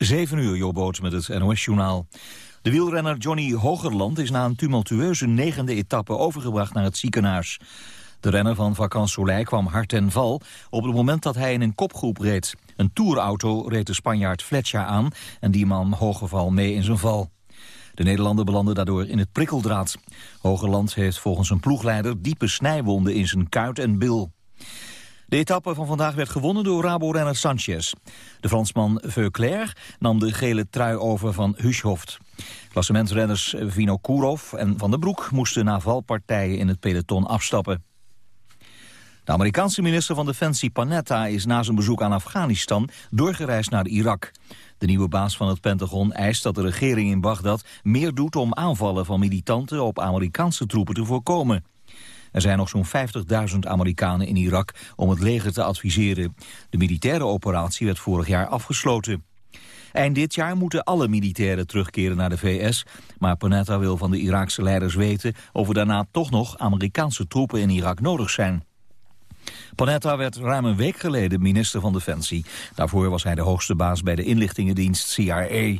7 uur, Jobboot met het NOS-journaal. De wielrenner Johnny Hogerland is na een tumultueuze negende etappe overgebracht naar het ziekenhuis. De renner van Vakant Soleil kwam hard ten val op het moment dat hij in een kopgroep reed. Een tourauto reed de Spanjaard Fletcher aan en die man Hogeval mee in zijn val. De Nederlander belandde daardoor in het prikkeldraad. Hogerland heeft volgens een ploegleider diepe snijwonden in zijn kuit en bil. De etappe van vandaag werd gewonnen door Rabo-renner Sanchez. De Fransman Veuclair nam de gele trui over van Huschhoft. Klassementrenners Vinokourov en Van der Broek moesten na valpartijen in het peloton afstappen. De Amerikaanse minister van Defensie Panetta is na zijn bezoek aan Afghanistan doorgereisd naar Irak. De nieuwe baas van het Pentagon eist dat de regering in Bagdad meer doet om aanvallen van militanten op Amerikaanse troepen te voorkomen. Er zijn nog zo'n 50.000 Amerikanen in Irak om het leger te adviseren. De militaire operatie werd vorig jaar afgesloten. Eind dit jaar moeten alle militairen terugkeren naar de VS... maar Panetta wil van de Iraakse leiders weten... of er daarna toch nog Amerikaanse troepen in Irak nodig zijn. Panetta werd ruim een week geleden minister van Defensie. Daarvoor was hij de hoogste baas bij de inlichtingendienst CIA.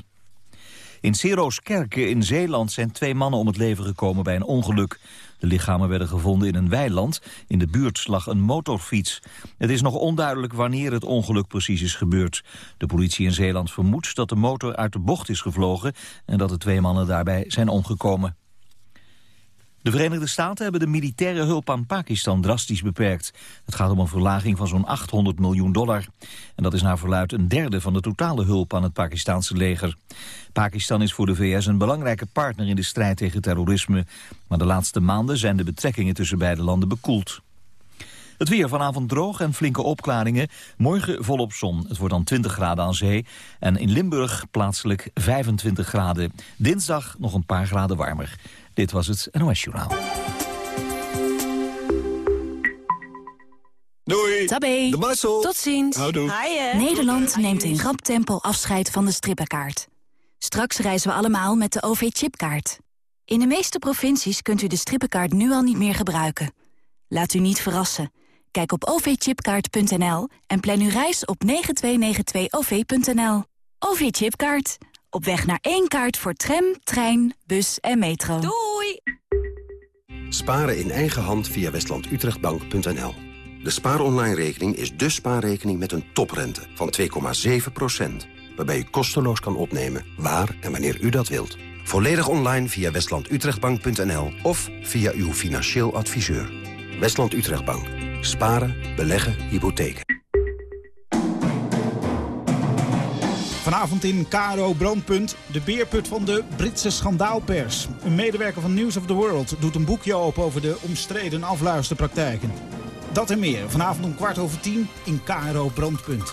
In Seroskerke in Zeeland zijn twee mannen om het leven gekomen bij een ongeluk. De lichamen werden gevonden in een weiland. In de buurt lag een motorfiets. Het is nog onduidelijk wanneer het ongeluk precies is gebeurd. De politie in Zeeland vermoedt dat de motor uit de bocht is gevlogen... en dat de twee mannen daarbij zijn omgekomen. De Verenigde Staten hebben de militaire hulp aan Pakistan drastisch beperkt. Het gaat om een verlaging van zo'n 800 miljoen dollar. En dat is naar verluid een derde van de totale hulp aan het Pakistanse leger. Pakistan is voor de VS een belangrijke partner in de strijd tegen terrorisme. Maar de laatste maanden zijn de betrekkingen tussen beide landen bekoeld. Het weer vanavond droog en flinke opklaringen. Morgen volop zon. Het wordt dan 20 graden aan zee. En in Limburg plaatselijk 25 graden. Dinsdag nog een paar graden warmer. Dit was het NOS Journaal. Doei. Tabé. De Marcel. Tot ziens. Houdoe. Nederland neemt in rap tempo afscheid van de strippenkaart. Straks reizen we allemaal met de OV-chipkaart. In de meeste provincies kunt u de strippenkaart nu al niet meer gebruiken. Laat u niet verrassen. Kijk op ovchipkaart.nl en plan uw reis op 9292-OV.nL. OV-chipkaart. Op weg naar één kaart voor tram, trein, bus en metro. Doei! Sparen in eigen hand via westlandutrechtbank.nl. De spaaronline-rekening is de spaarrekening met een toprente van 2,7%. Waarbij u kosteloos kan opnemen waar en wanneer u dat wilt. Volledig online via westlandutrechtbank.nl of via uw financieel adviseur. Westland Utrechtbank. Sparen, beleggen, hypotheken. Vanavond in Caro Brandpunt, de beerput van de Britse schandaalpers. Een medewerker van News of the World doet een boekje open over de omstreden afluisterpraktijken. Dat en meer, vanavond om kwart over tien in Caro Brandpunt.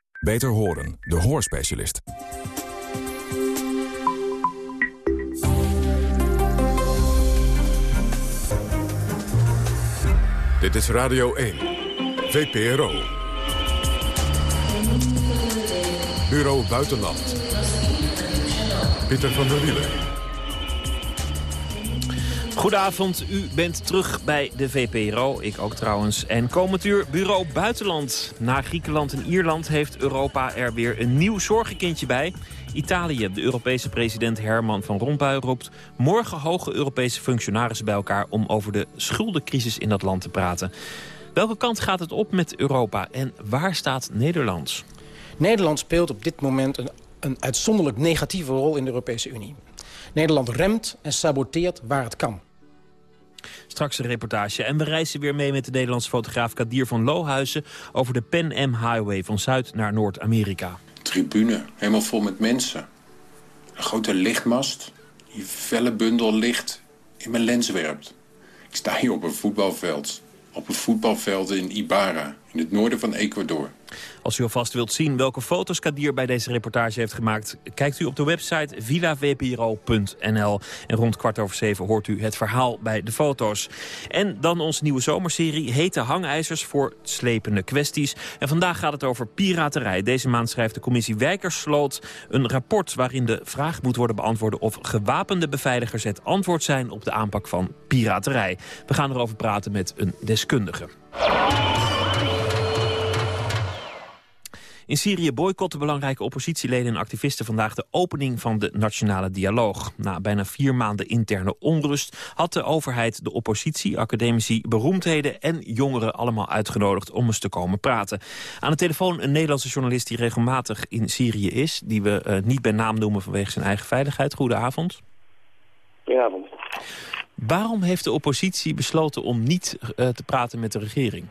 Beter horen, de hoorspecialist. Dit is Radio 1, VPRO. Bureau Buitenland. Pieter van der Wielen. Goedenavond, u bent terug bij de VPRO, ik ook trouwens. En komend uur Bureau Buitenland. Na Griekenland en Ierland heeft Europa er weer een nieuw zorgenkindje bij. Italië, de Europese president Herman van Rompuy roept... morgen hoge Europese functionarissen bij elkaar... om over de schuldencrisis in dat land te praten. Welke kant gaat het op met Europa en waar staat Nederland? Nederland speelt op dit moment een, een uitzonderlijk negatieve rol in de Europese Unie. Nederland remt en saboteert waar het kan. Straks een reportage. En we reizen weer mee met de Nederlandse fotograaf Kadir van Lohuizen... over de Pan Am Highway van Zuid naar Noord-Amerika. Tribune, helemaal vol met mensen. Een grote lichtmast die felle bundel licht in mijn lens werpt. Ik sta hier op een voetbalveld. Op een voetbalveld in Ibarra, in het noorden van Ecuador. Als u alvast wilt zien welke foto's Kadir bij deze reportage heeft gemaakt... kijkt u op de website villavpro.nl. En rond kwart over zeven hoort u het verhaal bij de foto's. En dan onze nieuwe zomerserie Hete Hangijzers voor slepende kwesties. En vandaag gaat het over piraterij. Deze maand schrijft de commissie Wijkersloot een rapport... waarin de vraag moet worden beantwoord of gewapende beveiligers het antwoord zijn... op de aanpak van piraterij. We gaan erover praten met een deskundige. In Syrië boycotten belangrijke oppositieleden en activisten vandaag de opening van de nationale dialoog. Na bijna vier maanden interne onrust had de overheid de oppositie, academici, beroemdheden en jongeren allemaal uitgenodigd om eens te komen praten. Aan de telefoon een Nederlandse journalist die regelmatig in Syrië is, die we uh, niet bij naam noemen vanwege zijn eigen veiligheid. Goedenavond. Goedenavond. Waarom heeft de oppositie besloten om niet uh, te praten met de regering?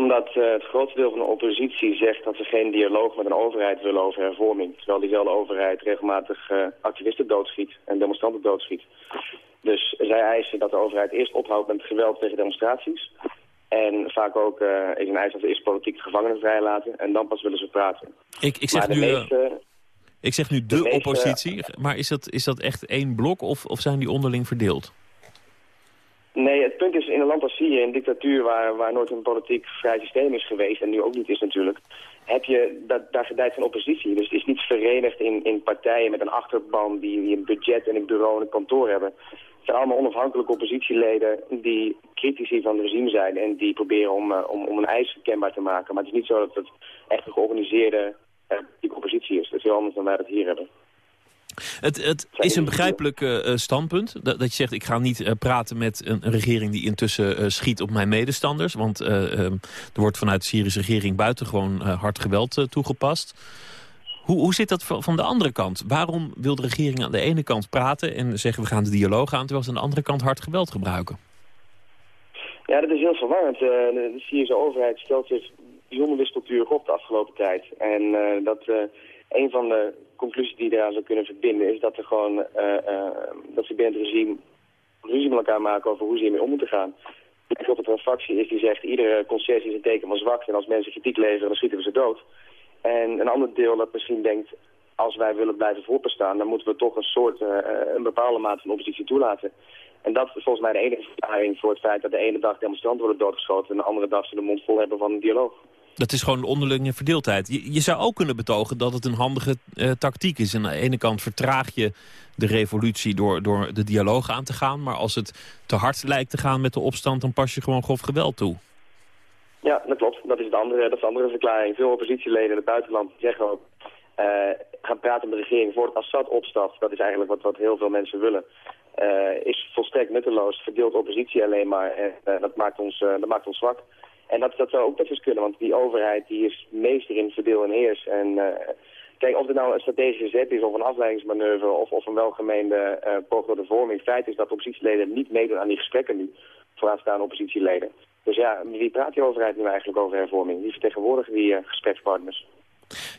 Omdat uh, het grootste deel van de oppositie zegt dat ze geen dialoog met een overheid willen over hervorming. Terwijl diezelfde overheid regelmatig uh, activisten doodschiet en demonstranten doodschiet. Dus zij eisen dat de overheid eerst ophoudt met geweld tegen demonstraties. En vaak ook uh, is een eis dat ze eerst politiek gevangenen vrijlaten. En dan pas willen ze praten. Ik, ik zeg nu... meeste, Ik zeg nu de, De meeste- oppositie, maar is dat, is dat echt één blok of, of zijn die onderling verdeeld? Nee, het punt is in een land als Syrië, een dictatuur waar, waar nooit een politiek vrij systeem is geweest, en nu ook niet is natuurlijk, heb je, dat, daar gedijt een oppositie. Dus het is niet verenigd in, in partijen met een achterban die, die een budget en een bureau en een kantoor hebben. Het zijn allemaal onafhankelijke oppositieleden die critici van het regime zijn en die proberen om, eh, om, om een eis kenbaar te maken. Maar het is niet zo dat het echt een georganiseerde politieke oppositie is. Dat is heel anders dan wij dat hier hebben. Het, het is een begrijpelijk eh, standpunt. Dat, dat je zegt, ik ga niet eh, praten met een, een regering die intussen eh, schiet op mijn medestanders. Want eh, ehm, er wordt vanuit de Syrische regering buitengewoon hard geweld toegepast. Hoe, hoe zit dat van de andere kant? Waarom wil de regering aan de ene kant praten en zeggen we gaan de dialoog aan... terwijl ze aan de andere kant hard geweld gebruiken? Ja, dat is heel verwarrend. De, Syrische overheid stelt zich bijzonder wispelturig op de afgelopen tijd. En dat een van de conclusies die je eraan zou kunnen verbinden is dat er gewoon eh, eh, dat ze binnen het regime ruzie met elkaar maken over hoe ze hiermee om moeten gaan. Er een fractie is die zegt iedere concessie is een teken van zwakte en als mensen kritiek leveren dan schieten we ze dood. En een ander deel dat misschien denkt als wij willen blijven voorbestaan dan moeten we toch een soort, eh, een bepaalde mate van oppositie toelaten. En dat is volgens mij de enige verklaring voor het feit dat de ene dag demonstranten worden doodgeschoten en de andere dag ze de mond vol hebben van een dialoog. Dat is gewoon onderlinge verdeeldheid. Je, je zou ook kunnen betogen dat het een handige eh, tactiek is. Aan de ene kant vertraag je de revolutie door, door de dialoog aan te gaan. Maar als het te hard lijkt te gaan met de opstand... dan pas je gewoon grof geweld toe. Ja, dat klopt. Dat is de andere, dat is de andere verklaring. Veel oppositieleden in het buitenland zeggen ook... eh, gaan praten met de regering voor het Assad opstapt. Dat is eigenlijk wat, wat heel veel mensen willen. eh, is volstrekt nutteloos. Verdeelt oppositie alleen maar. En dat, maakt ons, dat maakt ons zwak. En dat, dat zou ook best eens kunnen, want die overheid die is meester in verdeel en heers. En eh, kijk, of het nou een strategische zet is of een afleidingsmanoeuvre of, of een welgemeende eh poging de vorming. Feit is dat oppositieleden niet meedoen aan die gesprekken nu, vooraanstaande oppositieleden. Dus ja, wie praat die overheid nu eigenlijk over hervorming? Wie vertegenwoordigen die eh, gesprekspartners?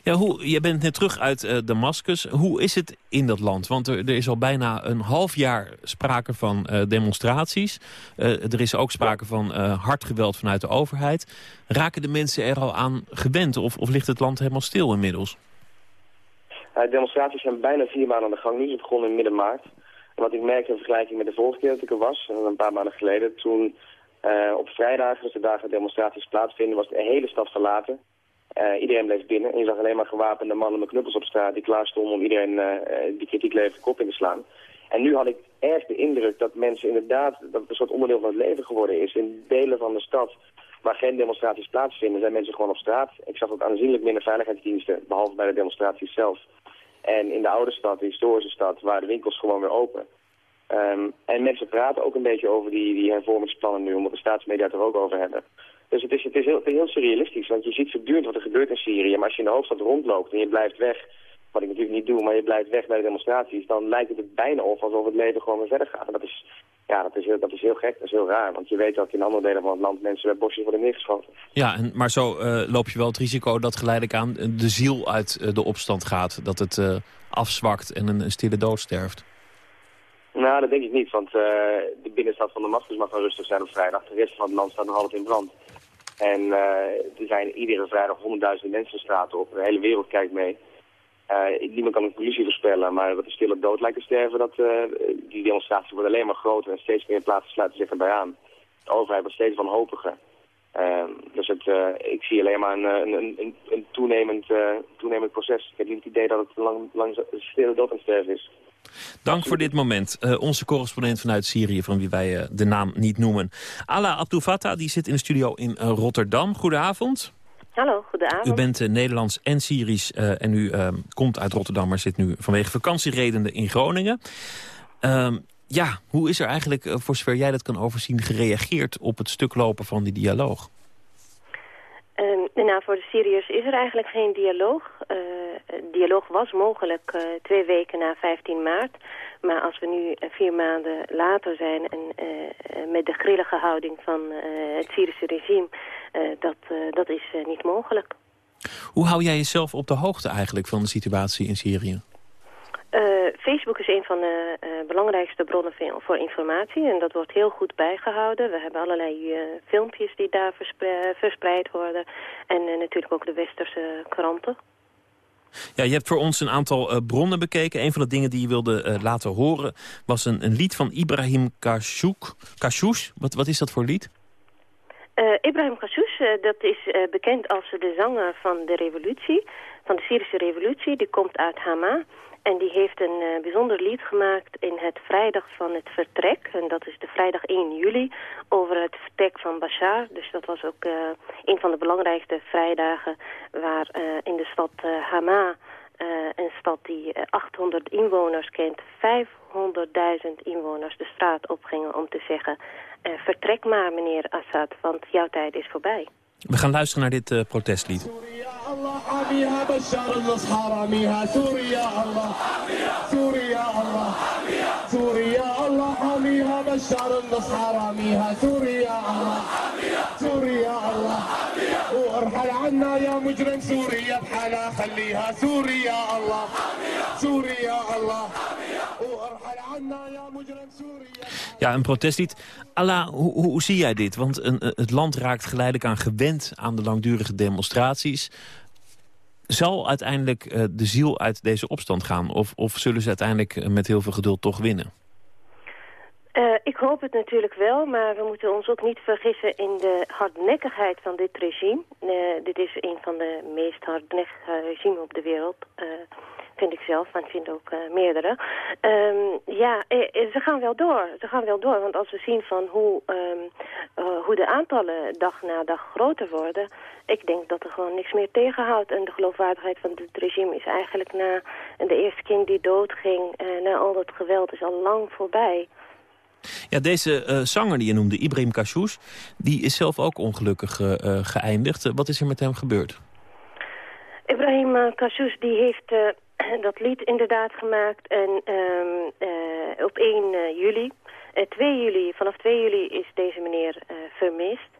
Ja, hoe, je bent net terug uit eh, Damascus. Hoe is het in dat land? Want er, er is al bijna een half jaar sprake van eh, demonstraties. Eh, er is ook sprake van hard geweld vanuit de overheid. Raken de mensen er al aan gewend of, of ligt het land helemaal stil inmiddels? Uh, demonstraties zijn bijna vier maanden aan de gang nu. Ze begonnen in midden maart. En wat ik merkte in vergelijking met de vorige keer dat ik er was, een paar maanden geleden, toen op vrijdagen, dus de dagen demonstraties plaatsvinden, was de hele stad verlaten. Eh, iedereen bleef binnen en je zag alleen maar gewapende mannen met knuppels op straat die klaar stonden om iedereen eh, eh, die kritiek levert kop in te slaan. En nu had ik erg de indruk dat mensen inderdaad, dat het een soort onderdeel van het leven geworden is. In delen van de stad waar geen demonstraties plaatsvinden, zijn mensen gewoon op straat. Ik zag ook aanzienlijk minder veiligheidsdiensten, behalve bij de demonstraties zelf. En in de oude stad, de historische stad, waren de winkels gewoon weer open. Ehm, en mensen praten ook een beetje over die, die hervormingsplannen nu, omdat de staatsmedia het er ook over hebben. Dus het is, het, is heel, surrealistisch, want je ziet voortdurend wat er gebeurt in Syrië. Maar als je in de hoofdstad rondloopt en je blijft weg, wat ik natuurlijk niet doe, maar je blijft weg bij de demonstraties, dan lijkt het er bijna op alsof het leven gewoon weer verder gaat. En dat is, ja, dat is, heel, dat is heel gek, dat is heel raar, want je weet dat in andere delen van het land mensen bij bosjes worden neergeschoten. Ja, en, maar zo eh, loop je wel het risico dat geleidelijk aan de ziel uit eh, de opstand gaat. Dat het eh, afzwakt en een, een stille dood sterft. Nou, dat denk ik niet, want de binnenstad van Damascus mag wel rustig zijn op vrijdag. De rest van het land staat nog altijd in brand. En er zijn iedere vrijdag honderdduizenden mensen de straat op. De hele wereld kijkt mee. niemand kan een politie voorspellen, maar wat de stille dood lijkt te sterven, dat, die demonstraties worden alleen maar groter en steeds meer plaatsen sluiten zich erbij aan. De overheid wordt steeds wanhopiger. Uh, dus het, ik zie alleen maar een, een, een, toenemend, toenemend proces. Ik heb niet het idee dat het lang, lang stille dood aan sterven is. Dank voor dit moment. Uh, onze correspondent vanuit Syrië, van wie wij uh, de naam niet noemen. Ala Abdou Fattah, die zit in de studio in uh, Rotterdam. Goedenavond. Hallo, goedenavond. U bent Nederlands en Syrisch en u ehm, komt uit Rotterdam... maar zit nu vanwege vakantieredenen in Groningen. Ehm, ja, hoe is er eigenlijk, voor zover jij dat kan overzien... gereageerd op het stuk lopen van die dialoog? Nou, voor de Syriërs is er eigenlijk geen dialoog. Uh, dialoog was mogelijk uh, twee weken na 15 maart. Maar als we nu vier maanden later zijn en met de grillige houding van het Syrische regime, dat, dat is niet mogelijk. Hoe hou jij jezelf op de hoogte eigenlijk van de situatie in Syrië? Uh, Facebook is een van de uh, belangrijkste bronnen voor informatie en dat wordt heel goed bijgehouden. We hebben allerlei uh, filmpjes die daar verspre verspreid worden en natuurlijk ook de westerse kranten. Ja, je hebt voor ons een aantal bronnen bekeken. Een van de dingen die je wilde laten horen was een, een, lied van Ibrahim Kashouch. Wat, wat is dat voor lied? Ibrahim Kashouch, dat is bekend als de zanger van de revolutie, van de Syrische revolutie. Die komt uit Hama. En die heeft een uh, bijzonder lied gemaakt in het vrijdag van het vertrek. En dat is de vrijdag 1 juli over het vertrek van Bashar. Dus dat was ook uh, een van de belangrijkste vrijdagen waar uh, in de stad Hama... een stad die 800 inwoners kent, 500.000 inwoners de straat opgingen om te zeggen... vertrek maar meneer Assad, want jouw tijd is voorbij. We gaan luisteren naar dit uh, protestlied. الله حاميها بشار النص حراميها سوريا الله سوريا الله سوريا الله حاميها بشار النص حراميها سوريا الله سوريا الله وارحل عنا يا مجرم سوريا بحالها خليها سوريا الله سوريا الله Ja, een protestlied. Allah, hoe, hoe, zie jij dit? Want een, het land raakt geleidelijk aan gewend aan de langdurige demonstraties. Zal uiteindelijk uh, de ziel uit deze opstand gaan? Of, of zullen ze uiteindelijk uh, met heel veel geduld toch winnen? Uh, ik hoop het natuurlijk wel, maar we moeten ons ook niet vergissen in de hardnekkigheid van dit regime. dit is een van de meest hardnekkige regimes op de wereld vind ik zelf, maar ik vind ook uh, meerdere. Um, ja, eh, eh, ze gaan wel door. Ze gaan wel door, want als we zien van hoe, um, uh, hoe de aantallen dag na dag groter worden... ik denk dat er gewoon niks meer tegenhoudt. En de geloofwaardigheid van het regime is eigenlijk na de eerste kind die doodging... Na al dat geweld is al lang voorbij. Ja, deze uh, zanger die je noemde, Ibrahim Kashouch, die is zelf ook ongelukkig uh, geëindigd. wat is er met hem gebeurd? Ibrahim Kashouch die heeft dat lied inderdaad gemaakt. En um, uh, op 1 uh, juli, uh, 2 juli, vanaf 2 juli is deze meneer vermist.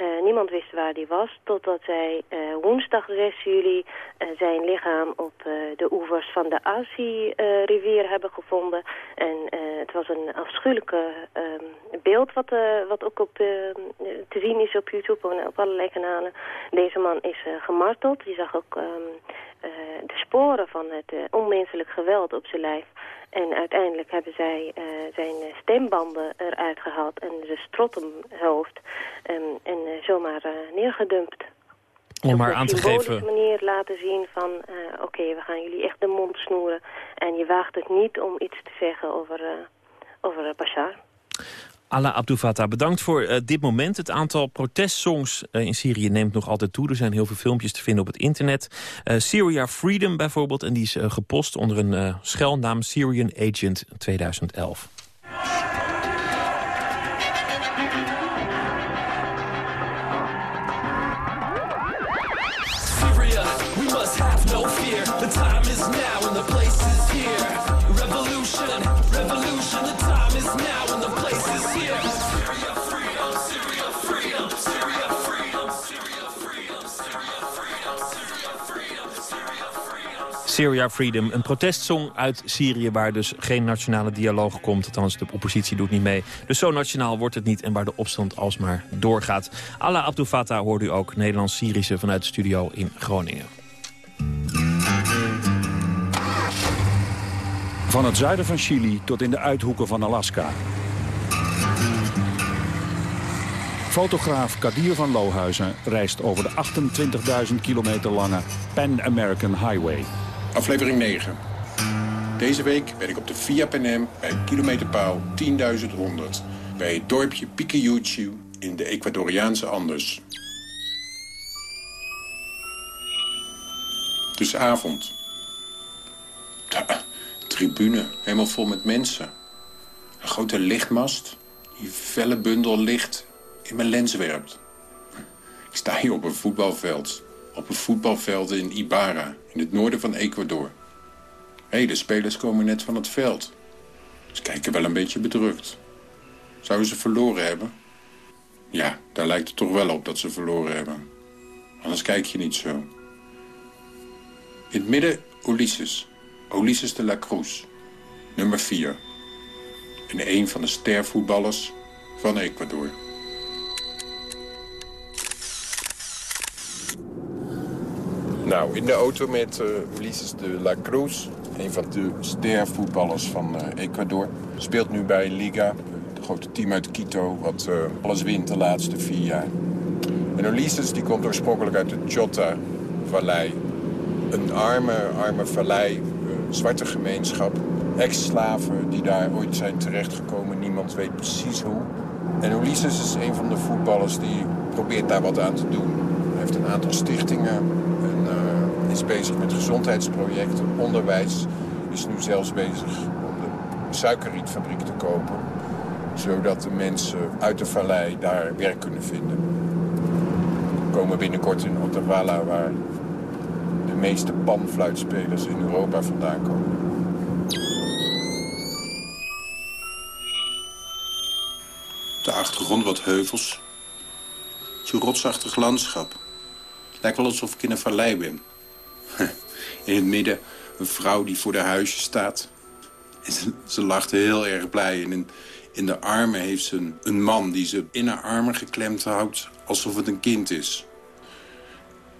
Uh, niemand wist waar hij was, totdat zij uh, woensdag 6 juli uh, zijn lichaam op de oevers van de Asi-rivier hebben gevonden. En het was een afschuwelijke um, beeld wat, wat ook op, te zien is op YouTube en op allerlei kanalen. Deze man is gemarteld. Je zag ook um, de sporen van het onmenselijk geweld op zijn lijf. En uiteindelijk hebben zij uh, zijn stembanden eruit gehaald en zijn strottenhoofd um, en uh, zomaar uh, neergedumpt. Om maar aan te geven... Op een manier laten zien van, oké, okay, we gaan jullie echt de mond snoeren. En je waagt het niet om iets te zeggen over, over Bashar. Abdou Fattah, bedankt voor uh, dit moment. Het aantal protestsongs uh, in Syrië neemt nog altijd toe. Er zijn heel veel filmpjes te vinden op het internet. Uh, Syria Freedom bijvoorbeeld, en die is gepost onder een schuilnaam Syrian Agent 2011. Syria Freedom, een protestsong uit Syrië... waar dus geen nationale dialoog komt. Althans, de oppositie doet niet mee. Dus zo nationaal wordt het niet en waar de opstand alsmaar doorgaat. Allah Abdel Fattah hoort u ook, Nederlands-Syrische... vanuit de studio in Groningen. Van het zuiden van Chili tot in de uithoeken van Alaska. Fotograaf Kadir van Lohuizen reist over de 28.000 kilometer lange Pan American Highway. Aflevering 9. Deze week ben ik op de Via Panem bij kilometerpaal 10.100... bij het dorpje Piquiyuchu in de Ecuadoriaanse Andes. Het is avond. Ta, tribune, helemaal vol met mensen. Een grote lichtmast die felle bundel licht in mijn lens werpt. Ik sta hier op een voetbalveld. Op een voetbalveld in Ibarra, in het noorden van Ecuador. Hé, hey, de spelers komen net van het veld. Ze kijken wel een beetje bedrukt. Zouden ze verloren hebben? Ja, daar lijkt het toch wel op dat ze verloren hebben. Anders kijk je niet zo. In het midden Ulysses. Ulysses de la Cruz. Nummer 4. En een van de stervoetballers van Ecuador. Nou, in de auto met uh, Ulises de la Cruz. Een van de stervoetballers van uh, Ecuador. Speelt nu bij Liga, het grote team uit Quito... wat uh, alles wint de laatste vier jaar. En Ulises die komt oorspronkelijk uit de Chota-vallei. Een arme, arme vallei, zwarte gemeenschap. Ex-slaven die daar ooit zijn terechtgekomen. Niemand weet precies hoe. En Ulises is een van de voetballers die probeert daar wat aan te doen. Hij heeft een aantal stichtingen is bezig met gezondheidsprojecten, onderwijs. Is nu zelfs bezig om de suikerrietfabriek te kopen. Zodat de mensen uit de vallei daar werk kunnen vinden. We komen binnenkort in Ottawa waar de meeste panfluitspelers in Europa vandaan komen. De achtergrond wat heuvels. Zo'n rotsachtig landschap. Lijkt wel alsof ik in een vallei ben. In het midden een vrouw die voor de huisje staat. En ze, ze lacht heel erg blij. En in, in de armen heeft ze een, een man die ze in haar armen geklemd houdt... alsof het een kind is.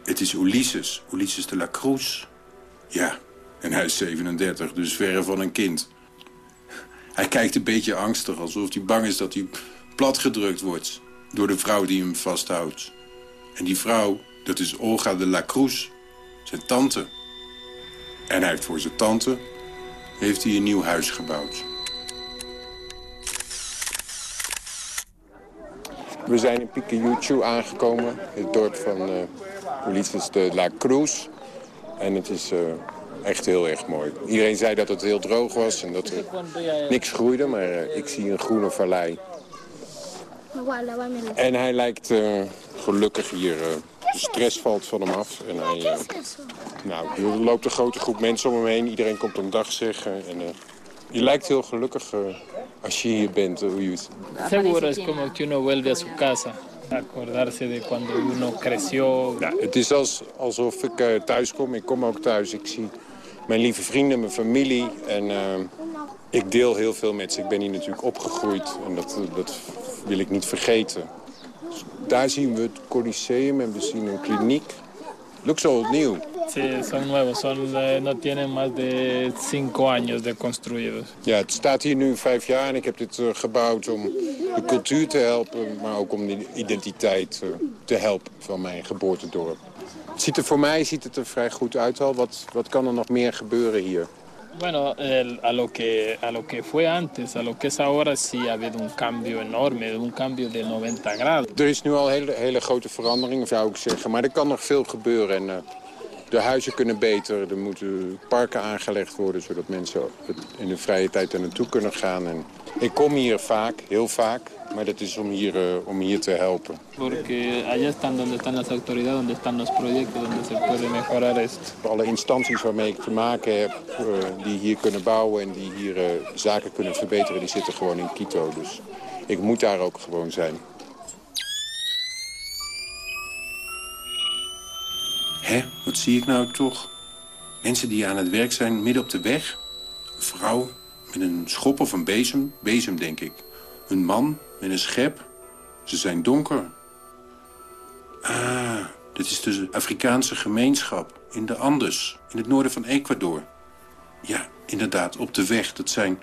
Het is Ulysses, Ulysses de la Cruz. Ja, en hij is 37, dus verre van een kind. Hij kijkt een beetje angstig, alsof hij bang is dat hij platgedrukt wordt... door de vrouw die hem vasthoudt. En die vrouw, dat is Olga de la Cruz, zijn tante. En hij heeft voor zijn tante heeft hij een nieuw huis gebouwd. We zijn in Piquiyuchu aangekomen, het dorp van uh, Ulises de la Cruz. En het is uh, echt heel erg mooi. Iedereen zei dat het heel droog was en dat er niks groeide, maar uh, ik zie een groene vallei. En hij lijkt gelukkig hier de stress valt van hem af. En hij, uh, nou, er loopt een grote groep mensen om hem heen. Iedereen komt een dag zeggen. En, uh, je lijkt heel gelukkig uh, als je hier bent, Uyus. Seguro es como que uno vuelve a su casa. Acordarse de cuando uno creció. Het is als, alsof ik thuis kom. Ik kom ook thuis. Ik zie mijn lieve vrienden, mijn familie. En ik deel heel veel met ze. Ik ben hier natuurlijk opgegroeid. En dat, dat wil ik niet vergeten. Daar zien we het Coliseum en we zien een kliniek. Looks old new. Sí, son nuevos. Son, eh, no tienen más de cinco años de construidos. Ja, het staat hier nu vijf jaar en ik heb dit uh, gebouwd om de cultuur te helpen... maar ook om de identiteit uh, te helpen van mijn geboortedorp. Het ziet er voor mij ziet het er vrij goed uit al. Wat, wat kan er nog meer gebeuren hier? Bueno, el, a, lo que, a lo que fue antes, a lo que es ahora, sí ha habido un cambio enorme, un cambio de 90 graden. Er is nu al hele, hele grote verandering, zou ik zeggen. Maar er kan nog veel gebeuren. En, uh, de huizen kunnen beter, er moeten parken aangelegd worden... zodat mensen in de vrije tijd er naartoe kunnen gaan. En ik kom hier vaak, heel vaak, maar dat is om hier, uh, om hier te helpen. Porque allá están donde están las autoridades, donde están los proyectos, donde se puede mejorar esto. Alle instanties waarmee ik te maken heb, uh, die hier kunnen bouwen en die hier uh, zaken kunnen verbeteren, die zitten gewoon in Quito. Dus ik moet daar ook gewoon zijn. Hé, wat zie ik nou toch? Mensen die aan het werk zijn midden op de weg. Een vrouw met een schop of een bezem. Bezem, denk ik. Een man met een schep. Ze zijn donker. Ah, dit is de Afrikaanse gemeenschap in de Andes, in het noorden van Ecuador. Ja, inderdaad, op de weg. Dat zijn,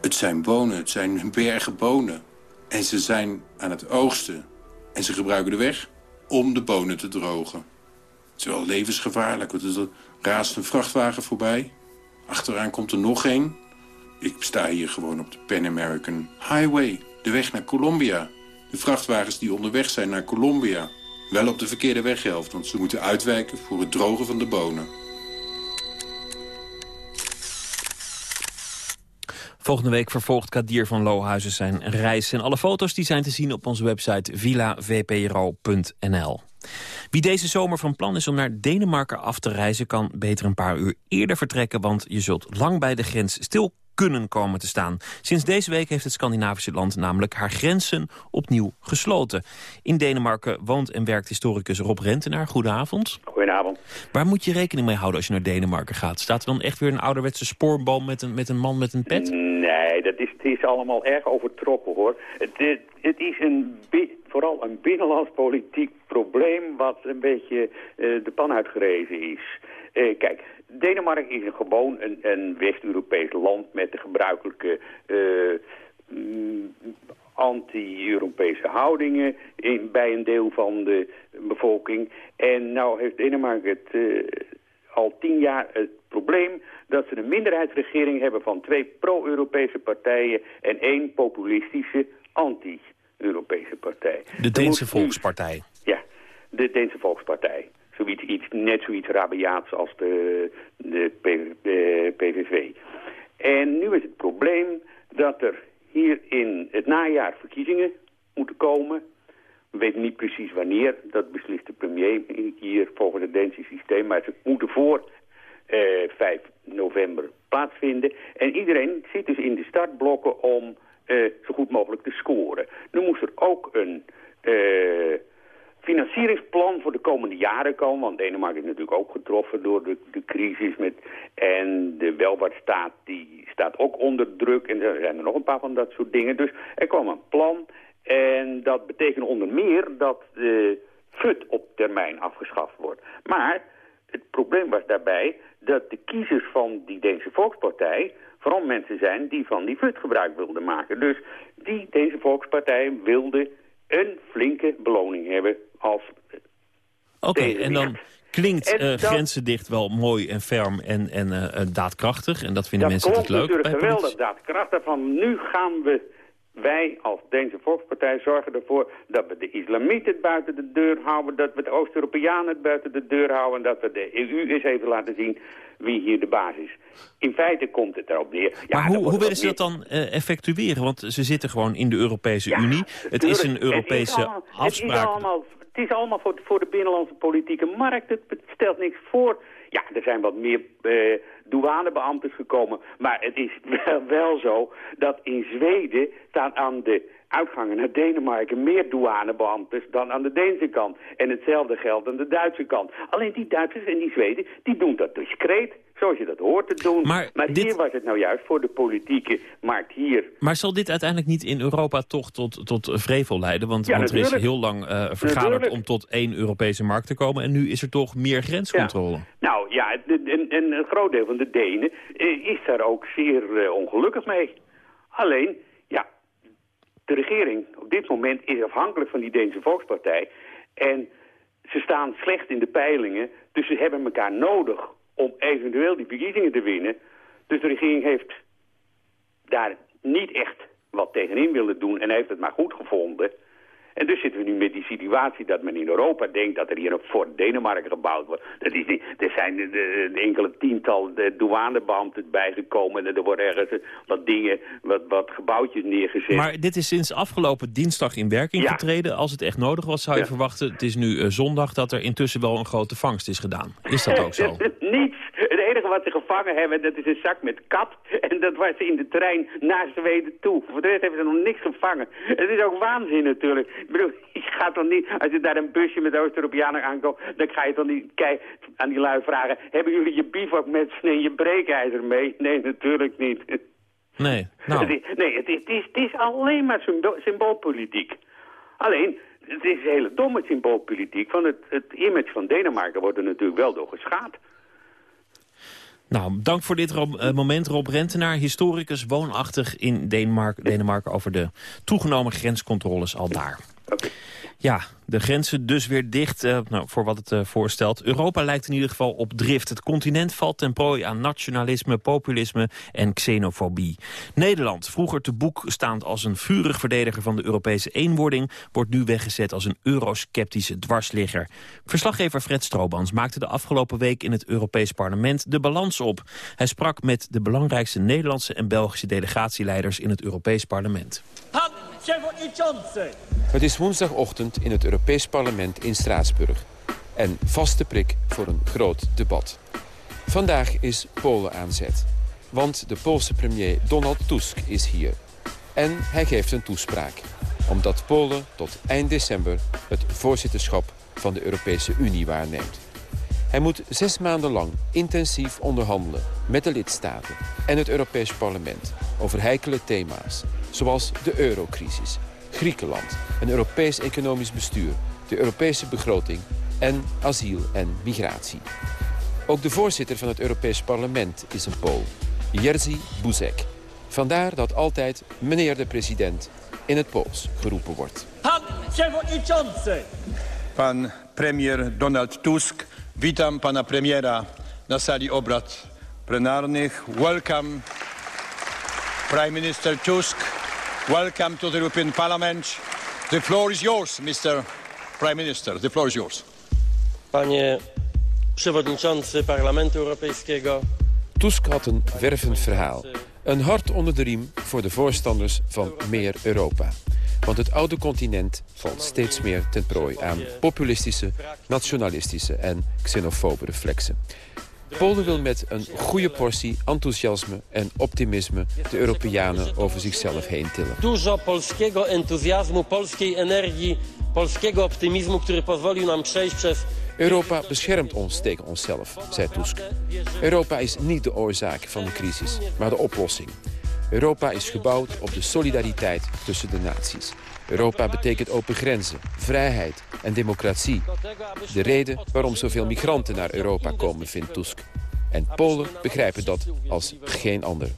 het zijn bonen, het zijn bergen bonen. En ze zijn aan het oogsten. En ze gebruiken de weg om de bonen te drogen. Het is wel levensgevaarlijk, want er raast een vrachtwagen voorbij. Achteraan komt er nog een. Ik sta hier gewoon op de Pan American Highway, de weg naar Colombia. De vrachtwagens die onderweg zijn naar Colombia. Wel op de verkeerde weghelft, want ze moeten uitwijken voor het drogen van de bonen. Volgende week vervolgt Kadir van Lohuizen zijn reis. En alle foto's die zijn te zien op onze website villavpro.nl. Wie deze zomer van plan is om naar Denemarken af te reizen... kan beter een paar uur eerder vertrekken... want je zult lang bij de grens stil kunnen komen te staan. Sinds deze week heeft het Scandinavische land namelijk haar grenzen opnieuw gesloten. In Denemarken woont en werkt historicus Rob Rentenaar. Goedenavond. Goedenavond. Waar moet je rekening mee houden als je naar Denemarken gaat? Staat er dan echt weer een ouderwetse spoorboom met een, met een man met een pet? Nee, dat is, het is allemaal erg overtrokken hoor. Het, het, is een vooral een binnenlands politiek probleem wat een beetje uh, de pan uitgerezen is. Uh, kijk, Denemarken is een gewoon een, een West-Europees land met de gebruikelijke uh, anti-Europese houdingen in, bij een deel van de bevolking. En nou heeft Denemarken het uh, al tien jaar het probleem dat ze een minderheidsregering hebben van twee pro-Europese partijen en één populistische anti-Europese partij. De Deense Volkspartij. Ja, de Deense Volkspartij zoiets, iets, net zoiets rabiaats als de, de, PVV. En nu is het probleem dat er hier in het najaar verkiezingen moeten komen. We weten niet precies wanneer, dat beslist de premier hier volgens het Deense systeem. Maar ze moeten voor eh, 5 november plaatsvinden. En iedereen zit dus in de startblokken om eh, zo goed mogelijk te scoren. Nu moest er ook een... Eh, financieringsplan voor de komende jaren komen. Want Denemarken is natuurlijk ook getroffen door de, de crisis. Met, en de welvaartsstaat die staat ook onder druk. En er zijn er nog een paar van dat soort dingen. Dus er kwam een plan. En dat betekent onder meer dat de FUT op termijn afgeschaft wordt. Maar het probleem was daarbij dat de kiezers van die Deense Volkspartij... vooral mensen zijn die van die FUT gebruik wilden maken. Dus die Deense Volkspartij wilde een flinke beloning hebben als Oké, en dan klinkt uh, grenzen dicht wel mooi en ferm en, en uh, daadkrachtig. En dat vinden mensen het leuk. Dat natuurlijk geweldig daadkrachtig. Van nu gaan we, wij als Deense Volkspartij, zorgen ervoor dat we de islamieten buiten de deur houden. Dat we de Oost-Europeanen buiten de deur houden. En dat we de EU eens even laten zien wie hier de baas is. In feite komt het erop neer. Ja, maar hoe, hoe willen ze dat dan uh, effectueren? Want ze zitten gewoon in de Europese ja, Unie. Het is een Europese het is allemaal, afspraak. Het is allemaal, het is allemaal voor, voor, de binnenlandse politieke markt. Het, stelt niks voor. Ja, er zijn wat meer uh, douanebeambten gekomen. Maar het is wel, wel zo dat in Zweden staan aan de uitgangen naar Denemarken meer douanebeambten dan aan de Deense kant. En hetzelfde geldt aan de Duitse kant. Alleen die Duitsers en die Zweden, die doen dat discreet, zoals je dat hoort te doen. Maar, maar dit... hier was het nou juist voor de politieke markt hier. Maar zal dit uiteindelijk niet in Europa toch tot, tot vrevel leiden? Want, ja, want er is heel lang uh, vergaderd natuurlijk. om tot één Europese markt te komen. En nu is er toch meer grenscontrole. Ja. Nou ja, en, en een groot deel van de Denen is daar ook zeer uh, ongelukkig mee. Alleen, ja, de regering op dit moment is afhankelijk van die Deense Volkspartij. En ze staan slecht in de peilingen, dus ze hebben elkaar nodig om eventueel die verkiezingen te winnen. Dus de regering heeft daar niet echt wat tegenin willen doen en heeft het maar goed gevonden. En dus zitten we nu met die situatie dat men in Europa denkt dat er hier een Fort Denemarken gebouwd wordt. Dat is niet, er zijn de enkele tiental douanebeambten bijgekomen en er worden ergens wat dingen, wat, wat gebouwtjes neergezet. Maar dit is sinds afgelopen dinsdag in werking Ja. getreden. Als het echt nodig was, zou je Ja. verwachten, het is nu eh, zondag, dat er intussen wel een grote vangst is gedaan. Is dat ook zo? Niets. Wat ze gevangen hebben, dat is een zak met kat. En dat was in de trein naar Zweden toe. Voor de rest hebben ze nog niks gevangen. Het is ook waanzin natuurlijk. Ik bedoel, je gaat toch niet, als je daar een busje met Oost-Europeanen aankomt, dan ga je toch niet aan die lui vragen, hebben jullie je bivak met en je breekijzer mee? Nee, natuurlijk niet. Nee, nou. nee, het is, het, is, het is alleen maar symboolpolitiek. Alleen, het is hele domme symboolpolitiek, want het, het image van Denemarken wordt er natuurlijk wel door geschaad. Nou, dank voor dit eh, moment, Rob Rentenaar, historicus woonachtig in Denemarken, Denemarken over de toegenomen grenscontroles al daar. Ja, de grenzen dus weer dicht uh, nou, voor wat het uh, voorstelt. Europa lijkt in ieder geval op drift. Het continent valt ten prooi aan nationalisme, populisme en xenofobie. Nederland, vroeger te boek staand als een vurig verdediger van de Europese eenwording... wordt nu weggezet als een eurosceptische dwarsligger. Verslaggever Fred Stroobans maakte de afgelopen week in het Europees Parlement de balans op. Hij sprak met de belangrijkste Nederlandse en Belgische delegatieleiders in het Europees Parlement. Het is woensdagochtend in het Europees Parlement in Straatsburg. En vaste prik voor een groot debat. Vandaag is Polen aan zet. Want de Poolse premier Donald Tusk is hier. En hij geeft een toespraak. Omdat Polen tot eind december het voorzitterschap van de Europese Unie waarneemt. Hij moet zes maanden lang intensief onderhandelen met de lidstaten en het Europees Parlement over heikele thema's, zoals de eurocrisis, Griekenland, een Europees economisch bestuur, de Europese begroting en asiel en migratie. Ook de voorzitter van het Europees Parlement is een Pool, Jerzy Buzek. Vandaar dat altijd meneer de president in het Pools geroepen wordt. Pan przewodniczący! Pan premier Donald Tusk Witam pana premiera na sali obrad plenarnych. Welcome, Prime Minister Tusk. Welcome to the European Parliament. The floor is yours, Mr. Prime Minister. The floor is yours. Panie przewodniczący Parlamentu Europejskiego. Tusk had een wervend verhaal. Een hart onder de riem voor de voorstanders van meer Europa. Want het oude continent valt steeds meer ten prooi aan populistische, nationalistische en xenofobe reflexen. Polen wil met een goede portie enthousiasme en optimisme de Europeanen over zichzelf heen tillen. Dużo polskiego entuzjazmu, polskiej energii, polskiego optymizmu, który pozwolił nam przejść przez Europa beschermt ons tegen onszelf, zei Tusk. Europa is niet de oorzaak van de crisis, maar de oplossing. Europa is gebouwd op de solidariteit tussen de naties. Europa betekent open grenzen, vrijheid en democratie. De reden waarom zoveel migranten naar Europa komen, vindt Tusk. En Polen begrijpen dat als geen ander.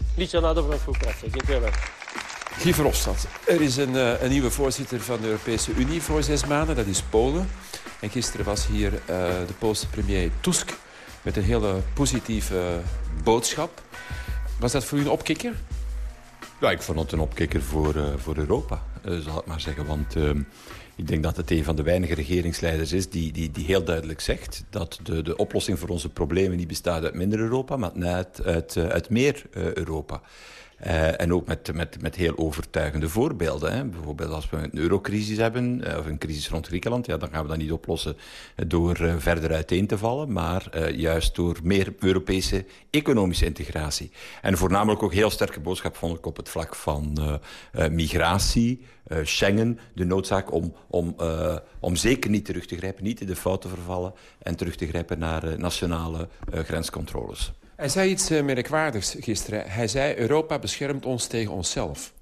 Guy Verhofstadt, er is een, uh, een, nieuwe voorzitter van de Europese Unie voor zes maanden. Dat is Polen. En gisteren was hier uh, de Poolse premier Tusk met een hele positieve boodschap. Was dat voor u een opkikker? Ja, ik vond het een opkikker voor, uh, voor Europa, zal ik maar zeggen. Want uh, ik denk dat het een van de weinige regeringsleiders is die, die, die heel duidelijk zegt... dat de, de oplossing voor onze problemen niet bestaat uit minder Europa... maar uit, uit, uit meer Europa. Uh, en ook met, met, met heel overtuigende voorbeelden. Hè. Bijvoorbeeld als we een eurocrisis hebben, uh, of een crisis rond Griekenland... Ja, dan gaan we dat niet oplossen door uh, verder uiteen te vallen... maar juist door meer Europese economische integratie. En voornamelijk ook heel sterke boodschap vond ik op het vlak van migratie... Schengen, de noodzaak om, om, om zeker niet terug te grijpen, niet in de fouten vervallen... en terug te grijpen naar nationale grenscontroles. Hij zei iets uh, merkwaardigs gisteren. Hij zei, Europa beschermt ons tegen onszelf.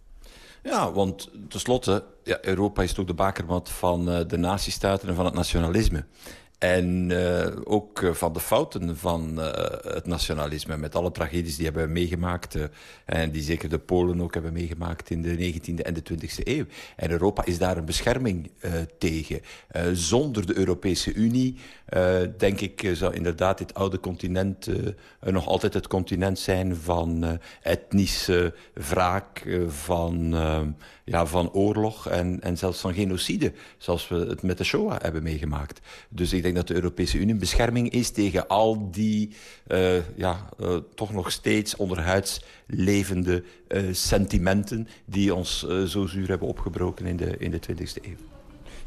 Ja, want tenslotte, ja, Europa is toch de bakermat van uh, de nazistaten en van het nationalisme. En uh, ook uh, van de fouten van uh, het nationalisme. Met alle tragedies die hebben we meegemaakt. en die zeker de Polen ook hebben meegemaakt in de 19e en de 20e eeuw. En Europa is daar een bescherming tegen. zonder de Europese Unie, denk ik, zou inderdaad dit oude continent nog altijd het continent zijn van etnische wraak, van, ja, van oorlog en, en zelfs van genocide. Zoals we het met de Shoah hebben meegemaakt. Dus ik denk dat de Europese Unie bescherming is tegen al die uh, ja, uh, toch nog steeds onderhuids levende uh, sentimenten die ons zo zuur hebben opgebroken in de, in de 20e eeuw.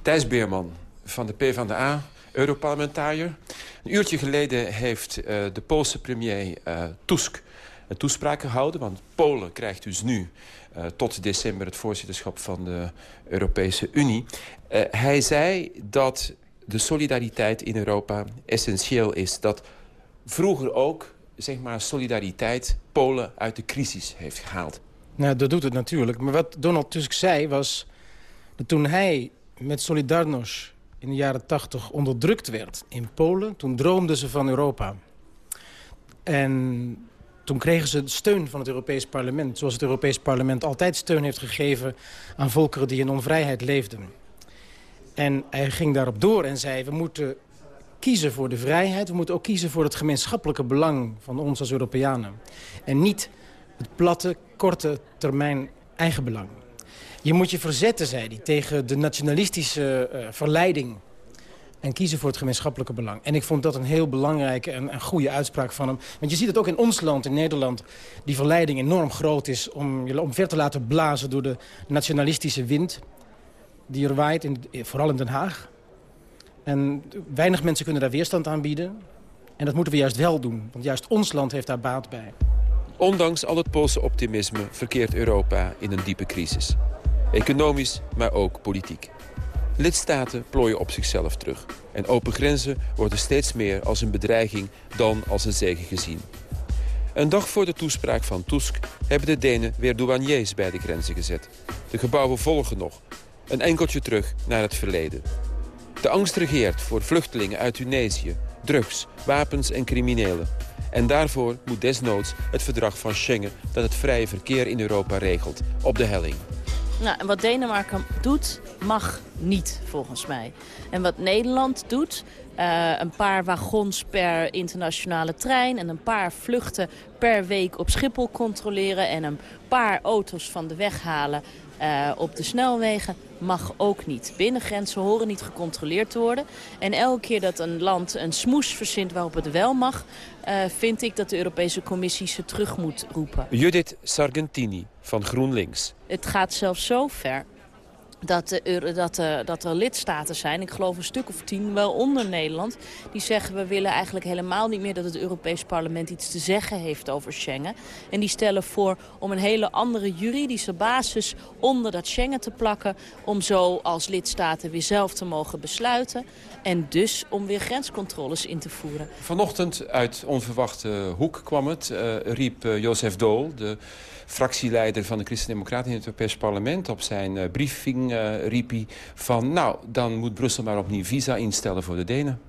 Thijs Beerman van de PvdA Europarlementariër. Een uurtje geleden heeft de Poolse premier Tusk toespraak gehouden. Want Polen krijgt dus nu uh, tot december het voorzitterschap van de Europese Unie. hij zei dat de solidariteit in Europa essentieel is. Dat vroeger ook zeg maar, solidariteit Polen uit de crisis heeft gehaald. Nou, dat doet het natuurlijk. Maar wat Donald Tusk zei was... dat toen hij met Solidarność in de jaren tachtig onderdrukt werd in Polen... toen droomden ze van Europa. En toen kregen ze steun van het Europees Parlement. Zoals het Europees Parlement altijd steun heeft gegeven... aan volkeren die in onvrijheid leefden. En hij ging daarop door en zei... we moeten kiezen voor de vrijheid. We moeten ook kiezen voor het gemeenschappelijke belang van ons als Europeanen. En niet het platte, korte termijn eigenbelang. Je moet je verzetten, zei hij, tegen de nationalistische uh, verleiding. En kiezen voor het gemeenschappelijke belang. En ik vond dat een heel belangrijke en een goede uitspraak van hem. Want je ziet het ook in ons land, in Nederland... die verleiding enorm groot is om je om ver te laten blazen... door de nationalistische wind die er waait, in, vooral in Den Haag. En weinig mensen kunnen daar weerstand aan bieden. En dat moeten we juist wel doen, want juist ons land heeft daar baat bij. Ondanks al het Poolse optimisme verkeert Europa in een diepe crisis. Economisch, maar ook politiek. Lidstaten plooien op zichzelf terug. En open grenzen worden steeds meer als een bedreiging dan als een zegen gezien. Een dag voor de toespraak van Tusk hebben de Denen weer douaniers bij de grenzen gezet. De gebouwen volgen nog. Een enkeltje terug naar het verleden. De angst regeert voor vluchtelingen uit Tunesië, drugs, wapens en criminelen. En daarvoor moet desnoods het verdrag van Schengen... dat het vrije verkeer in Europa regelt, op de helling. Nou, en wat Denemarken doet, mag niet, volgens mij. En wat Nederland doet, uh, een paar wagons per internationale trein... en een paar vluchten per week op Schiphol controleren... en een paar auto's van de weg halen uh, op de snelwegen mag ook niet. Binnengrenzen horen niet gecontroleerd te worden. En elke keer dat een land een smoes verzint waarop het wel mag... Uh, vind ik dat de Europese Commissie ze terug moet roepen. Judith Sargentini van GroenLinks. Het gaat zelfs zo ver dat, dat, de, dat er lidstaten zijn, ik geloof een stuk of tien, wel onder Nederland... die zeggen we willen eigenlijk helemaal niet meer dat het Europees Parlement iets te zeggen heeft over Schengen. En die stellen voor om een hele andere juridische basis onder dat Schengen te plakken... om zo als lidstaten weer zelf te mogen besluiten. En dus om weer grenscontroles in te voeren. Vanochtend uit onverwachte hoek kwam het, uh, riep uh, Jozef Dool... de fractieleider van de Christen-Democraten in het Europees Parlement... op zijn briefing uh, riep hij van... nou, dan moet Brussel maar opnieuw visa instellen voor de Denen.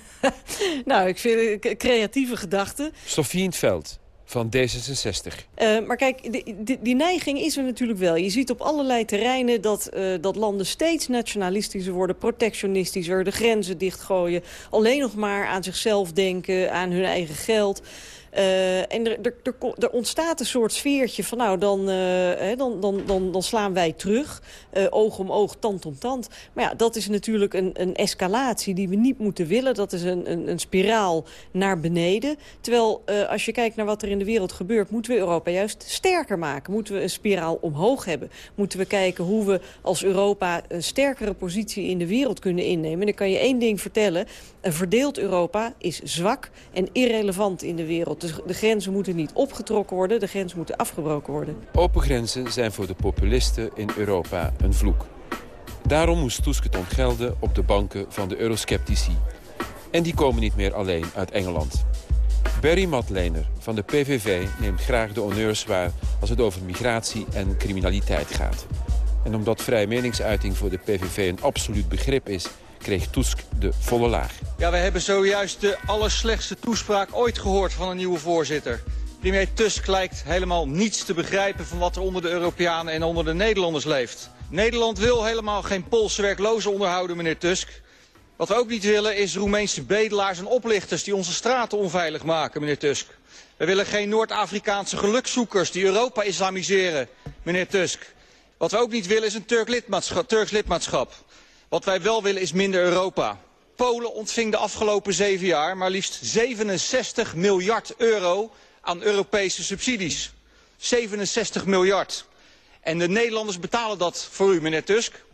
nou, ik vind een creatieve gedachte. Sofie in het veld van D66. Uh, maar kijk, die, die, die, neiging is er natuurlijk wel. Je ziet op allerlei terreinen dat, uh, dat landen steeds nationalistischer worden... protectionistischer, de grenzen dichtgooien... alleen nog maar aan zichzelf denken, aan hun eigen geld... Uh, en er, er, er, ontstaat een soort sfeertje van nou, dan, uh, dan, dan, dan, dan slaan wij terug. Uh, oog om oog, tand om tand. Maar ja, dat is natuurlijk een, een escalatie die we niet moeten willen. Dat is een, een, een spiraal naar beneden. Terwijl als je kijkt naar wat er in de wereld gebeurt... moeten we Europa juist sterker maken. Moeten we een spiraal omhoog hebben. Moeten we kijken hoe we als Europa een sterkere positie in de wereld kunnen innemen. En dan kan je één ding vertellen. Een verdeeld Europa is zwak en irrelevant in de wereld. Dus de grenzen moeten niet opgetrokken worden, de grenzen moeten afgebroken worden. Open grenzen zijn voor de populisten in Europa een vloek. Daarom moest Tusk het ontgelden op de banken van de eurosceptici. En die komen niet meer alleen uit Engeland. Barry Matlener van de PVV neemt graag de honneurs waar als het over migratie en criminaliteit gaat. En omdat vrije meningsuiting voor de PVV een absoluut begrip is kreeg Tusk de volle laag. Ja, wij hebben zojuist de allerslechtste toespraak ooit gehoord van een nieuwe voorzitter. Premier Tusk lijkt helemaal niets te begrijpen van wat er onder de Europeanen en onder de Nederlanders leeft. Nederland wil helemaal geen Poolse werklozen onderhouden, meneer Tusk. Wat we ook niet willen is Roemeense bedelaars en oplichters die onze straten onveilig maken, meneer Tusk. We willen geen Noord-Afrikaanse gelukzoekers die Europa islamiseren, meneer Tusk. Wat we ook niet willen is een Turks lidmaatschap. Wat wij wel willen is minder Europa. Polen ontving de afgelopen zeven jaar maar liefst 67 miljard euro aan Europese subsidies. 67 miljard. En de Nederlanders betalen dat voor u, meneer Tusk.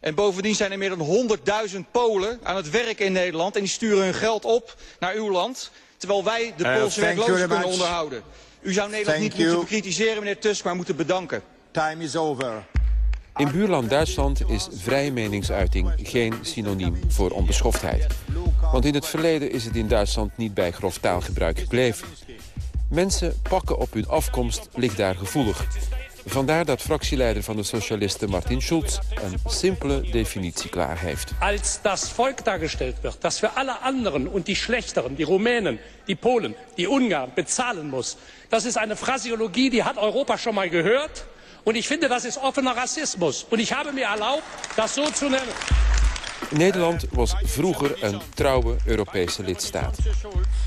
En bovendien zijn er meer dan 100.000 Polen aan het werk in Nederland... en die sturen hun geld op naar uw land... terwijl wij de Uh, Poolse werklozen kunnen onderhouden. U zou Nederland niet moeten bekritiseren, meneer Tusk, maar moeten bedanken. Is. In buurland Duitsland is vrije meningsuiting geen synoniem voor onbeschoftheid. Want in het verleden is het in Duitsland niet bij grof taalgebruik gebleven. Mensen pakken op hun afkomst ligt daar gevoelig. Vandaar dat fractieleider van de socialisten Martin Schulz een simpele definitie klaar heeft. als das Volk dargestellt wird, das für alle anderen und die Schlechteren, die Rumänen, die Polen, die Ungarn bezahlen muss, das ist eine Phraseologie, die hat Europa schon mal gehört. Und ich finde, das ist offener Rassismus. Und ich habe mir erlaubt, das so zu nennen. Nederland was vroeger een trouwe Europese lidstaat.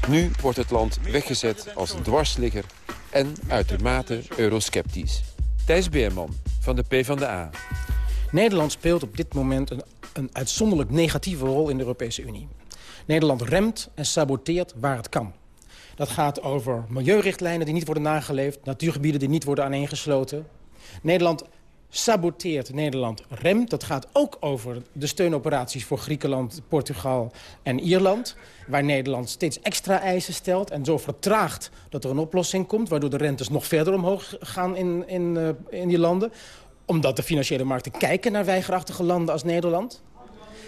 Nu wordt het land weggezet als een dwarsligger en uitermate eurosceptisch. Thijs Beerman van de PvdA. Nederland speelt op dit moment een, een uitzonderlijk negatieve rol in de Europese Unie. Nederland remt en saboteert waar het kan. Dat gaat over milieurichtlijnen die niet worden nageleefd... natuurgebieden die niet worden aaneengesloten. Nederland saboteert, Nederland remt. Dat gaat ook over de steunoperaties voor Griekenland, Portugal en Ierland... waar Nederland steeds extra eisen stelt en zo vertraagt dat er een oplossing komt... waardoor de rentes nog verder omhoog gaan in, in, eh, in die landen omdat de financiële markten kijken naar weigerachtige landen als Nederland.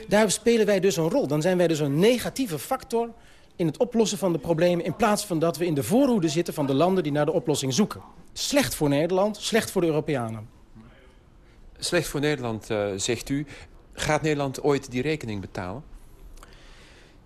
Daar spelen wij dus een rol. Dan zijn wij dus een negatieve factor in het oplossen van de problemen... in plaats van dat we in de voorhoede zitten van de landen die naar de oplossing zoeken. Slecht voor Nederland, slecht voor de Europeanen. Slecht voor Nederland, eh, zegt u. Gaat Nederland ooit die rekening betalen?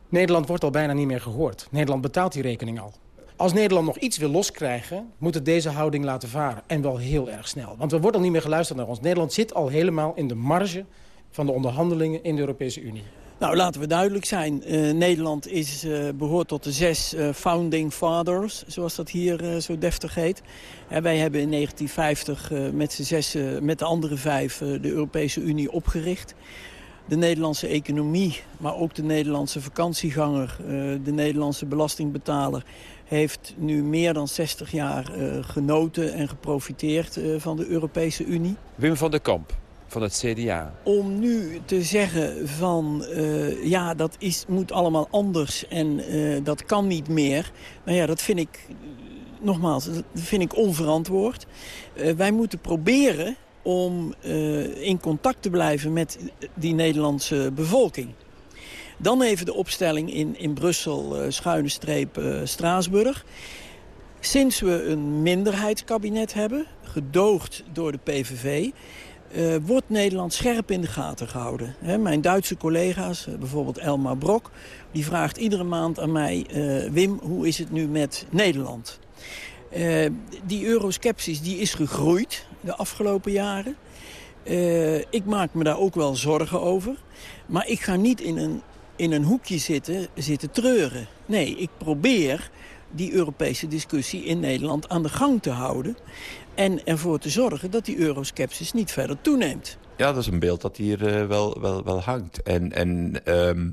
Nederland wordt al bijna niet meer gehoord. Nederland betaalt die rekening al. Als Nederland nog iets wil loskrijgen, moet het deze houding laten varen. En wel heel erg snel. Want er wordt al niet meer geluisterd naar ons. Nederland zit al helemaal in de marge van de onderhandelingen in de Europese Unie. Nou, laten we duidelijk zijn. Eh, Nederland is, eh, behoort tot de zes eh, founding fathers, zoals dat hier zo deftig heet. En wij hebben in 1950 eh, met, zes, met de andere vijf de Europese Unie opgericht. De Nederlandse economie, maar ook de Nederlandse vakantieganger, de Nederlandse belastingbetaler... heeft nu meer dan 60 jaar genoten en geprofiteerd van de Europese Unie. Wim van der Kamp van het CDA. Om nu te zeggen van eh, ja, dat is, moet allemaal anders en eh, dat kan niet meer. Nou ja, dat vind ik, nogmaals, dat vind ik onverantwoord. Eh, wij moeten proberen om in contact te blijven met die Nederlandse bevolking. Dan even de opstelling in, in Brussel, schuine streep Straatsburg. Sinds we een minderheidskabinet hebben, gedoogd door de PVV... eh, wordt Nederland scherp in de gaten gehouden. Mijn Duitse collega's, eh, bijvoorbeeld Elmar Brok... die vraagt iedere maand aan mij... eh, Wim, hoe is het nu met Nederland? Die euroskepsis die is gegroeid de afgelopen jaren. Ik maak me daar ook wel zorgen over. Maar ik ga niet in een, in een hoekje zitten, zitten treuren. Nee, ik probeer die Europese discussie in Nederland aan de gang te houden. En ervoor te zorgen dat die euroskepsis niet verder toeneemt. Ja, dat is een beeld dat hier eh, wel, wel, wel hangt. En, en ehm,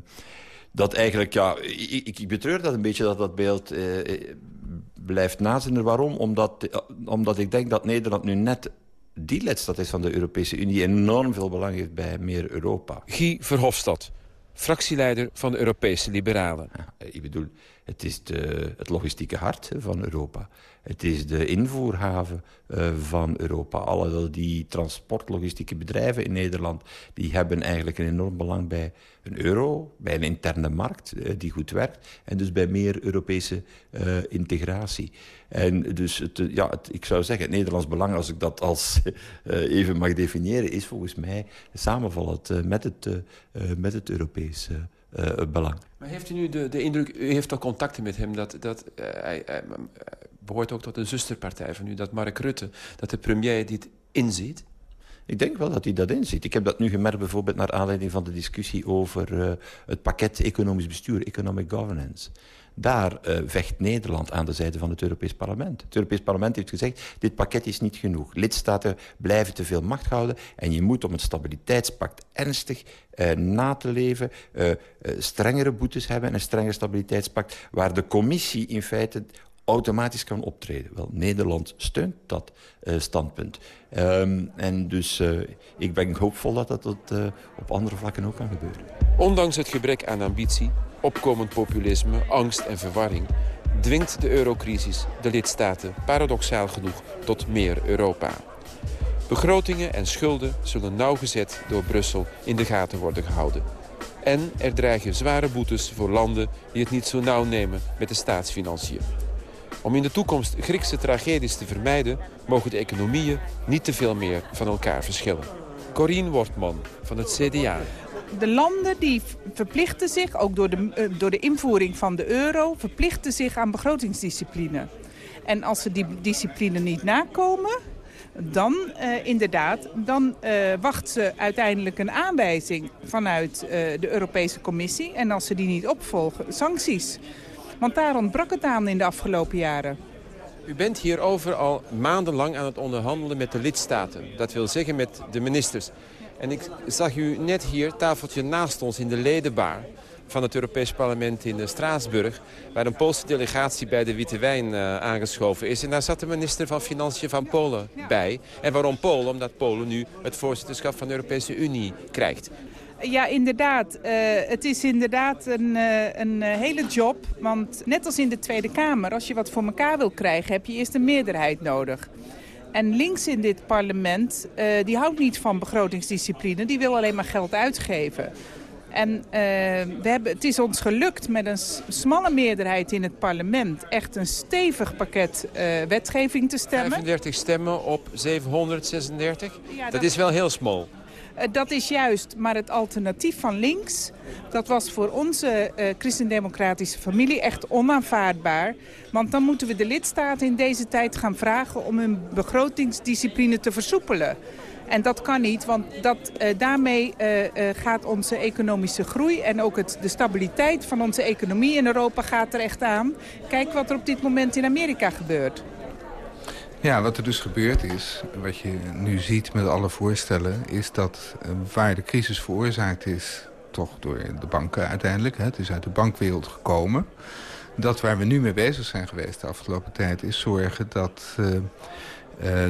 dat eigenlijk, ja, ik, ik betreur dat een beetje dat dat beeld eh, eh, blijft nazinnen. Waarom? Omdat, omdat ik denk dat Nederland nu net die lidstaat is van de Europese Unie... enorm veel belang heeft bij meer Europa. Guy Verhofstadt, fractieleider van de Europese Liberalen. Ik bedoel, het is de, het logistieke hart van Europa. Het is de invoerhaven eh, van Europa. Alle die transportlogistieke bedrijven in Nederland... die hebben eigenlijk een enorm belang bij een euro... bij een interne markt eh, die goed werkt... en dus bij meer Europese eh, integratie. En dus, het, ja, het, ik zou zeggen, het Nederlands belang... als ik dat als even mag definiëren... is volgens mij samenvallend met, het, met het Europese belang. Maar heeft u nu de, de indruk, u heeft toch contacten met hem... dat, dat eh, hij, hij behoort ook tot een zusterpartij van u... dat Mark Rutte, dat de premier dit inziet? Ik denk wel dat hij dat inziet. Ik heb dat nu gemerkt bijvoorbeeld naar aanleiding van de discussie over uh, het pakket economisch bestuur, economic governance. Daar uh, vecht Nederland aan de zijde van het Europees Parlement. Het Europees Parlement heeft gezegd, dit pakket is niet genoeg. Lidstaten blijven te veel macht houden en je moet om het stabiliteitspact ernstig uh, na te leven, strengere boetes hebben en een strenger stabiliteitspact, waar de commissie in feite automatisch kan optreden. Wel, Nederland steunt dat standpunt. Um, en dus ik ben hoopvol dat dat op andere vlakken ook kan gebeuren. Ondanks het gebrek aan ambitie, opkomend populisme, angst en verwarring... dwingt de eurocrisis de lidstaten paradoxaal genoeg tot meer Europa. Begrotingen en schulden zullen nauwgezet door Brussel in de gaten worden gehouden. En er dreigen zware boetes voor landen die het niet zo nauw nemen met de staatsfinanciën. Om in de toekomst Griekse tragedies te vermijden... mogen de economieën niet te veel meer van elkaar verschillen. Corine Wortman van het CDA. De landen die verplichten zich, ook door de, uh, door de invoering van de euro... verplichten zich aan begrotingsdiscipline. En als ze die discipline niet nakomen dan uh, inderdaad, dan uh, wacht ze uiteindelijk een aanwijzing vanuit de Europese Commissie. En als ze die niet opvolgen, sancties. Want daar ontbrak het aan in de afgelopen jaren. U bent hierover al maandenlang aan het onderhandelen met de lidstaten. Dat wil zeggen met de ministers. En ik zag u net hier, tafeltje naast ons in de ledenbaar van het Europees Parlement in Straatsburg... waar een Poolse delegatie bij de Witte Wijn uh, aangeschoven is. En daar zat de minister van Financiën van Polen bij. En waarom Polen? Omdat Polen nu het voorzitterschap van de Europese Unie krijgt. Ja, inderdaad. Uh, het is inderdaad een, een hele job. Want net als in de Tweede Kamer, als je wat voor elkaar wil krijgen... heb je eerst een meerderheid nodig. En links in dit parlement, uh, die houdt niet van begrotingsdiscipline. Die wil alleen maar geld uitgeven. En uh, we hebben, het is ons gelukt met een smalle meerderheid in het parlement... echt een stevig pakket uh, wetgeving te stemmen. 35 stemmen op 736? Ja, dat, dat is wel heel smal. Uh, dat is juist, maar het alternatief van links... dat was voor onze uh, christendemocratische familie echt onaanvaardbaar. Want dan moeten we de lidstaten in deze tijd gaan vragen... om hun begrotingsdiscipline te versoepelen. En dat kan niet, want dat, uh, daarmee gaat onze economische groei... en ook het, de stabiliteit van onze economie in Europa gaat er echt aan. Kijk wat er op dit moment in Amerika gebeurt. Ja, wat er dus gebeurd is, wat je nu ziet met alle voorstellen... is dat waar de crisis veroorzaakt is, toch door de banken uiteindelijk... Het is uit de bankwereld gekomen... dat waar we nu mee bezig zijn geweest de afgelopen tijd... is zorgen dat uh,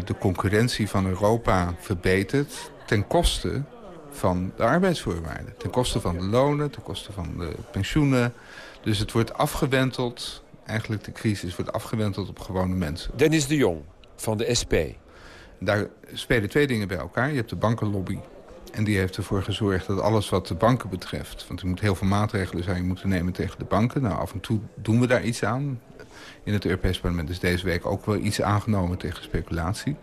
de concurrentie van Europa verbetert ten koste van de arbeidsvoorwaarden. Ten koste van de lonen, ten koste van de pensioenen. Dus het wordt afgewenteld, eigenlijk de crisis wordt afgewenteld op gewone mensen. Dennis de Jong van de SP. Daar spelen twee dingen bij elkaar. Je hebt de bankenlobby. En die heeft ervoor gezorgd dat alles wat de banken betreft... want er moet heel veel maatregelen zijn moeten nemen tegen de banken. Nou, af en toe doen we daar iets aan. In het Europees Parlement is deze week ook wel iets aangenomen tegen speculatie.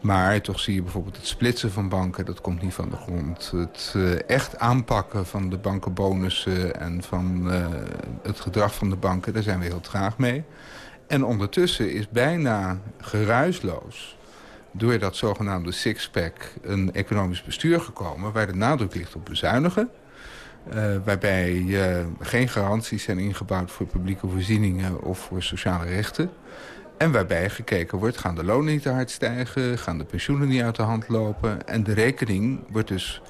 Maar toch zie je bijvoorbeeld het splitsen van banken, dat komt niet van de grond. Het uh, echt aanpakken van de bankenbonussen en van uh, het gedrag van de banken, daar zijn we heel traag mee. En ondertussen is bijna geruisloos door dat zogenaamde six-pack een economisch bestuur gekomen... waar de nadruk ligt op bezuinigen. Uh, waarbij uh, geen garanties zijn ingebouwd voor publieke voorzieningen of voor sociale rechten. En waarbij gekeken wordt, gaan de lonen niet te hard stijgen... gaan de pensioenen niet uit de hand lopen. En de rekening wordt dus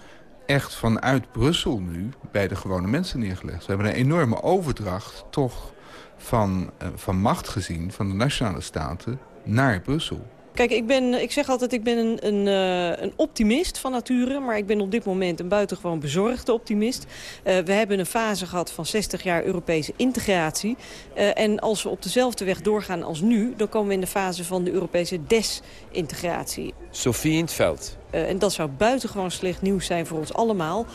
echt vanuit Brussel nu bij de gewone mensen neergelegd. We hebben een enorme overdracht toch van, uh, van macht gezien van de nationale staten naar Brussel. Kijk, ik, ben, ik zeg altijd, ik ben een, een, uh, een optimist van nature. Maar ik ben op dit moment een buitengewoon bezorgde optimist. Uh, we hebben een fase gehad van 60 jaar Europese integratie. Uh, en als we op dezelfde weg doorgaan als nu... dan komen we in de fase van de Europese desintegratie. Sophie in het veld. Uh, en dat zou buitengewoon slecht nieuws zijn voor ons allemaal.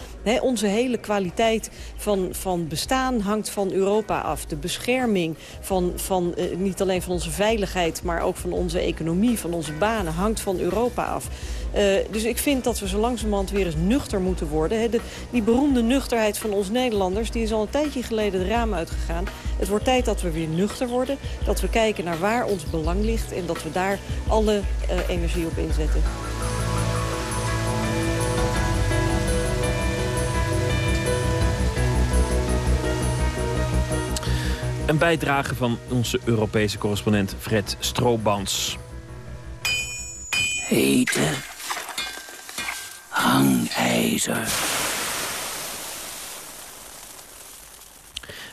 Onze hele kwaliteit van, van bestaan hangt van Europa af. De bescherming van, van uh, niet alleen van onze veiligheid... maar ook van onze economie, van onze banen, hangt van Europa af. Uh, dus ik vind dat we zo langzamerhand weer eens nuchter moeten worden. Die beroemde nuchterheid van ons Nederlanders... die is al een tijdje geleden de raam uitgegaan. Het wordt tijd dat we weer nuchter worden. Dat we kijken naar waar ons belang ligt... en dat we daar alle energie op inzetten. Een bijdrage van onze Europese correspondent Fred Stroobans. Hete hangijzer.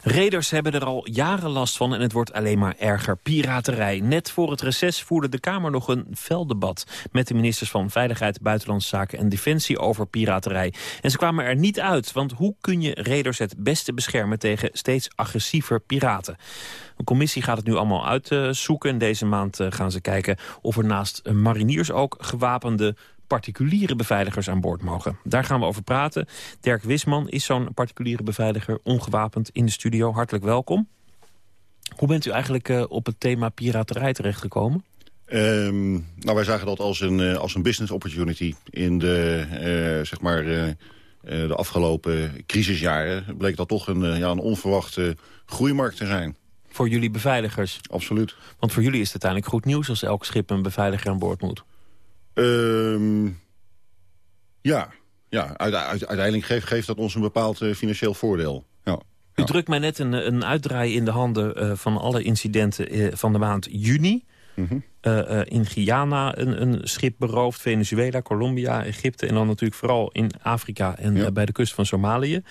Reders hebben er al jaren last van en het wordt alleen maar erger. Piraterij. Net voor het reces voerde de Kamer nog een fel debat... met de ministers van Veiligheid, Buitenlandse Zaken en Defensie over piraterij. En ze kwamen er niet uit, want hoe kun je reders het beste beschermen... tegen steeds agressiever piraten? Een commissie gaat het nu allemaal uitzoeken. Deze maand eh, gaan ze kijken of er naast mariniers ook gewapende particuliere beveiligers aan boord mogen. Daar gaan we over praten. Dirk Wisman is zo'n particuliere beveiliger, ongewapend in de studio. Hartelijk welkom. Hoe bent u eigenlijk uh, op het thema piraterij terechtgekomen? Um, nou, wij zagen dat als een, uh, als een business opportunity in de, uh, zeg maar, de afgelopen crisisjaren. Bleek dat toch een, ja, een onverwachte groeimarkt te zijn. Voor jullie beveiligers? Absoluut. Want voor jullie is het uiteindelijk goed nieuws als elk schip een beveiliger aan boord moet. Um, ja, ja uiteindelijk geeft, geeft, dat ons een bepaald uh, financieel voordeel. Ja. U drukt mij net een, een uitdraai in de handen uh, van alle incidenten uh, van de maand juni. Mm -hmm. in Guyana een, een, schip beroofd, Venezuela, Colombia, Egypte... en dan natuurlijk vooral in Afrika en ja. bij de kust van Somalië.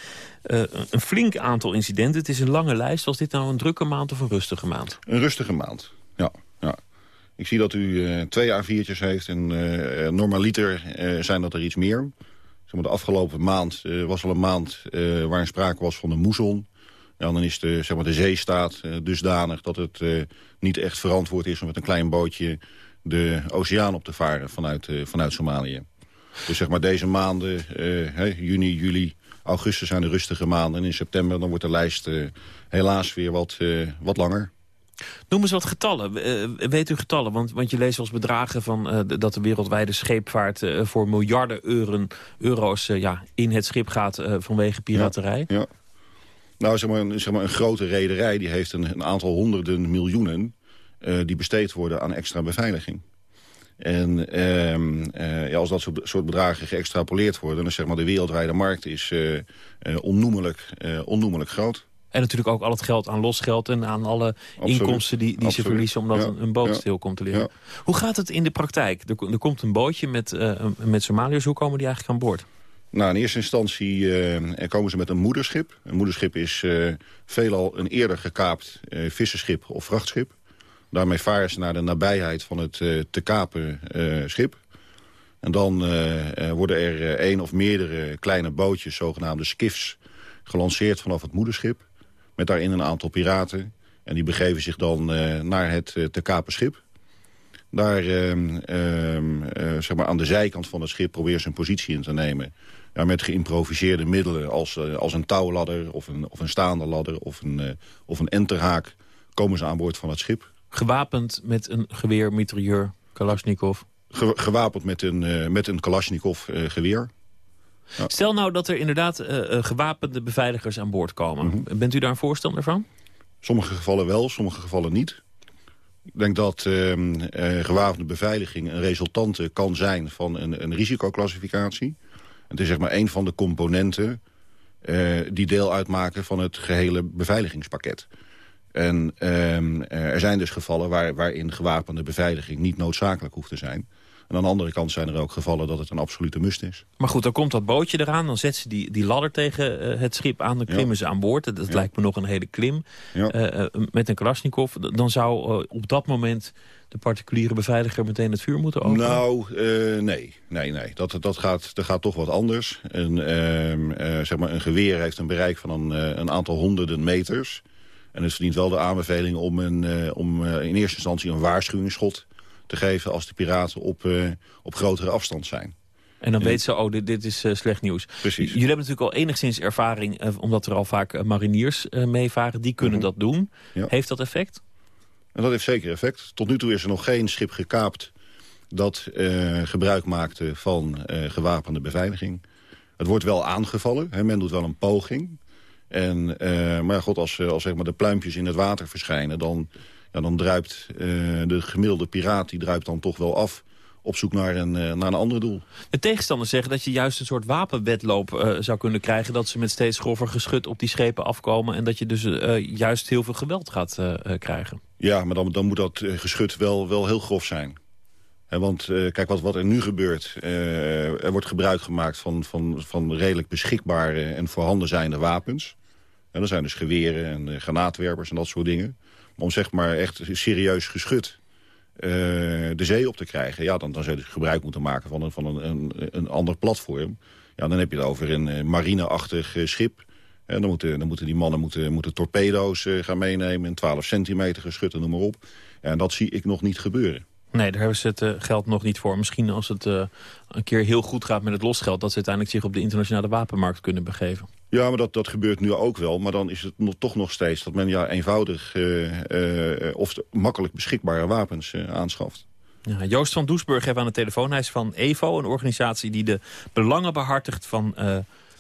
een flink aantal incidenten. Het is een lange lijst. Was dit nou een drukke maand of een rustige maand? Een rustige maand, ja. Ik zie dat u uh, twee A4'tjes heeft en uh, normaliter uh, zijn dat er iets meer. Zeg de afgelopen maand was al een maand waarin sprake was van een moesson. Ja, dan is de, zeg maar, de zeestaat dusdanig dat het niet echt verantwoord is... om met een klein bootje de oceaan op te varen vanuit, vanuit Somalië. Dus zeg maar deze maanden, juni, juli, augustus zijn de rustige maanden. En in september dan wordt de lijst helaas weer wat, wat langer. Noem eens wat getallen. Uh, weet u getallen? Want, want je leest als bedragen van, uh, dat de wereldwijde scheepvaart... Uh, voor miljarden euren, euro's ja, in het schip gaat vanwege piraterij. Ja, ja. Nou, zeg maar, een, zeg maar, een grote rederij die heeft een, een aantal honderden miljoenen... die besteed worden aan extra beveiliging. En ehm, ja, als dat soort bedragen geëxtrapoleerd worden... dan zeg maar de wereldwijde markt is onnoemelijk, onnoemelijk groot. En natuurlijk ook al het geld aan losgeld en aan alle Absoluut. inkomsten die, die ze verliezen omdat ja. een, een, boot ja. stil komt te liggen. Ja. Hoe gaat het in de praktijk? Er, er komt een bootje met, uh, met Somaliërs. Hoe komen die eigenlijk aan boord? Nou, in eerste instantie uh, komen ze met een moederschip. Een moederschip is uh, veelal een eerder gekaapt visserschip of vrachtschip. Daarmee varen ze naar de nabijheid van het te kapen schip. En dan worden er één of meerdere kleine bootjes, zogenaamde skiffs, gelanceerd vanaf het moederschip met daarin een aantal piraten. En die begeven zich dan uh, naar het uh, te kapen schip. Daar uh, zeg maar aan de zijkant van het schip proberen ze een positie in te nemen. Ja, met geïmproviseerde middelen als, als een touwladder of een, of een staande ladder of een, of een enterhaak... komen ze aan boord van het schip. Gewapend met een geweer, mitrailleur, Kalashnikov? Ge gewapend met een, met een Kalashnikov geweer. Ja. Stel nou dat er inderdaad uh, gewapende beveiligers aan boord komen. Mm -hmm. Bent u daar een voorstander van? Sommige gevallen wel, sommige gevallen niet. Ik denk dat uh, uh, gewapende beveiliging een resultante kan zijn van een, een risicoclassificatie. Het is zeg maar een van de componenten die deel uitmaken van het gehele beveiligingspakket. En ehm, er zijn dus gevallen waar, waarin gewapende beveiliging niet noodzakelijk hoeft te zijn. En aan de andere kant zijn er ook gevallen dat het een absolute must is. Maar goed, dan komt dat bootje eraan. Dan zet ze die, die ladder tegen uh, het schip aan. Dan klimmen ja. ze aan boord. Dat, ja. lijkt me nog een hele klim. Ja. Uh, uh, met een Kalashnikov. Dan zou op dat moment de particuliere beveiliger meteen het vuur moeten openen? Nou, nee. nee, nee. Dat, dat, gaat, dat gaat toch wat anders. Een, ehm, zeg maar een geweer heeft een bereik van een, een aantal honderden meters. En het verdient wel de aanbeveling om, een, om in eerste instantie een waarschuwingsschot te geven als de piraten op, uh, op grotere afstand zijn. En dan weet ze, oh, dit, dit is uh, slecht nieuws. Precies. Jullie hebben natuurlijk al enigszins ervaring, uh, omdat er al vaak mariniers meevaren. Die kunnen mm -hmm. dat doen. Ja. Heeft dat effect? En dat heeft zeker effect. Tot nu toe is er nog geen schip gekaapt dat gebruik maakte van gewapende beveiliging. Het wordt wel aangevallen. Hè, men doet wel een poging. En, maar god, als, als zeg maar, de pluimpjes in het water verschijnen... dan ja, dan druipt uh, de gemiddelde piraat die druipt dan toch wel af op zoek naar een, uh, naar een ander doel. De tegenstanders zeggen dat je juist een soort wapenwedloop uh, zou kunnen krijgen... dat ze met steeds grover geschut op die schepen afkomen... en dat je dus juist heel veel geweld gaat krijgen. Ja, maar dan, dan moet dat geschut wel, wel heel grof zijn. He, want kijk, wat, wat er nu gebeurt... er wordt gebruik gemaakt van, van, van redelijk beschikbare en voorhanden zijnde wapens. En dat zijn dus geweren en granaatwerpers en dat soort dingen. Om zeg maar echt serieus geschut uh, de zee op te krijgen... ja, dan, dan zou je gebruik moeten maken van een, van een, een, een ander platform. Ja, dan heb je het over een uh, marineachtig schip... En dan moeten, dan moeten die mannen moeten, moeten torpedo's gaan meenemen... 12 centimeter geschutten, noem maar op. En dat zie ik nog niet gebeuren. Nee, daar hebben ze het geld nog niet voor. Misschien als het een keer heel goed gaat met het losgeld... dat ze uiteindelijk zich op de internationale wapenmarkt kunnen begeven. Ja, maar dat, dat gebeurt nu ook wel. Maar dan is het nog, toch nog steeds dat men ja, eenvoudig uh, of makkelijk beschikbare wapens aanschaft. Ja, Joost van Doesburg heeft aan de telefoon. Hij is van EVO, een organisatie die de belangen behartigt van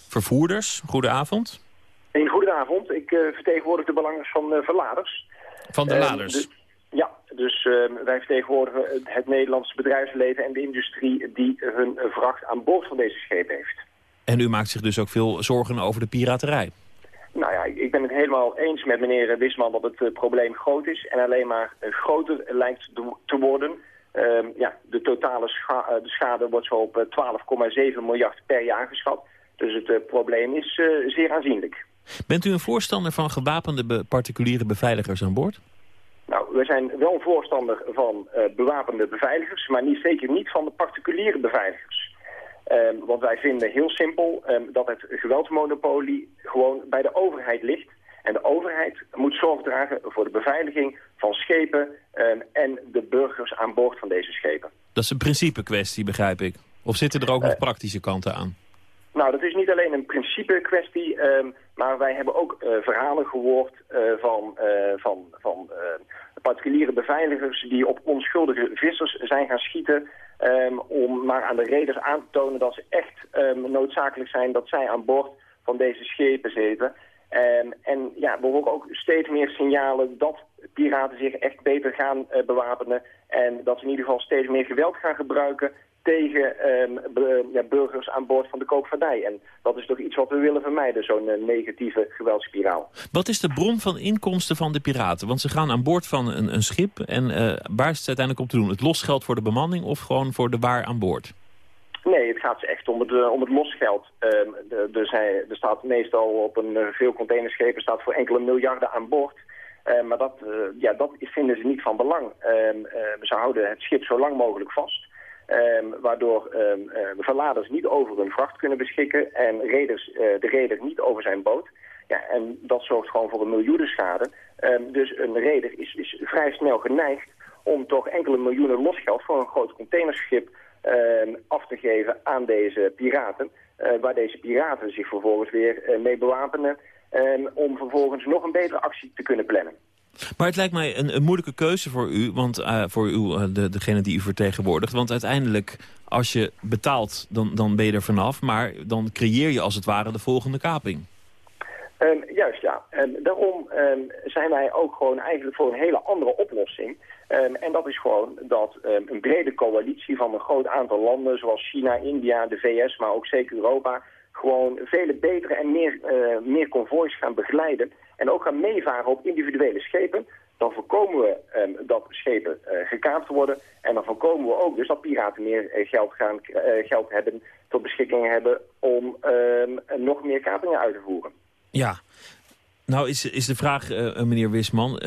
vervoerders. Goedenavond. Een goedenavond. Ik vertegenwoordig de belangen van verladers. Van de laders? Ja, dus uh, wij vertegenwoordigen het Nederlandse bedrijfsleven en de industrie die hun vracht aan boord van deze schepen heeft. En u maakt zich dus ook veel zorgen over de piraterij? Nou ja, ik ben het helemaal eens met meneer Wisman dat het uh, probleem groot is en alleen maar uh, groter lijkt te worden. Ehm, ja, de totale scha uh, de schade wordt zo op 12,7 miljard per jaar geschat. Dus het probleem is zeer aanzienlijk. Bent u een voorstander van gewapende be particuliere beveiligers aan boord? Nou, we zijn wel een voorstander van bewapende beveiligers, maar niet, zeker niet van de particuliere beveiligers. Um, want wij vinden heel simpel um, dat het geweldsmonopolie gewoon bij de overheid ligt. En de overheid moet zorg dragen voor de beveiliging van schepen um, en de burgers aan boord van deze schepen. Dat is een principe kwestie, begrijp ik. Of zitten er ook nog uh, praktische kanten aan? Nou, dat is niet alleen een principe kwestie, maar wij hebben ook uh, verhalen gehoord uh, van, van, van particuliere beveiligers die op onschuldige vissers zijn gaan schieten... Um, om maar aan de reders aan te tonen dat ze echt um, noodzakelijk zijn dat zij aan boord van deze schepen zitten. Um, en ja, we horen ook steeds meer signalen dat piraten zich echt beter gaan uh, bewapenen. En dat ze in ieder geval steeds meer geweld gaan gebruiken tegen um, ja, burgers aan boord van de koopvaardij. En dat is toch iets wat we willen vermijden, zo'n uh, negatieve geweldspiraal. Wat is de bron van inkomsten van de piraten? Want ze gaan aan boord van een, een schip en uh, waar is het uiteindelijk om te doen? Het losgeld voor de bemanning of gewoon voor de waar aan boord? Nee, het gaat echt om het, uh, om het losgeld. Um, de, zij, er staat meestal op een uh, veel containerschepen staat voor enkele miljarden aan boord. Uh, maar dat, ja, dat vinden ze niet van belang. ze houden het schip zo lang mogelijk vast. Um, waardoor um, verladers niet over hun vracht kunnen beschikken en reders, uh, de reder niet over zijn boot. Ja, en dat zorgt gewoon voor een miljoenenschade. Um, dus een reder is, is vrij snel geneigd om toch enkele miljoenen losgeld voor een groot containerschip af te geven aan deze piraten. Uh, waar deze piraten zich vervolgens weer mee bewapenen om vervolgens nog een betere actie te kunnen plannen. Maar het lijkt mij een, een moeilijke keuze voor u, want uh, voor u, uh, de, degene die u vertegenwoordigt. Want uiteindelijk, als je betaalt, dan, dan ben je er vanaf. Maar dan creëer je als het ware de volgende kaping. Um, juist, ja. En daarom um, zijn wij ook gewoon eigenlijk voor een hele andere oplossing. En dat is gewoon dat een brede coalitie van een groot aantal landen... zoals China, India, de VS, maar ook zeker Europa... gewoon vele betere en meer, uh, meer konvoois gaan begeleiden en ook gaan meevaren op individuele schepen, dan voorkomen we um, dat schepen uh, gekaapt worden. En dan voorkomen we ook dus dat piraten meer uh, geld, gaan, uh, geld hebben, tot beschikking hebben om um, nog meer kapingen uit te voeren. Ja, nou is, is de vraag, meneer Wisman,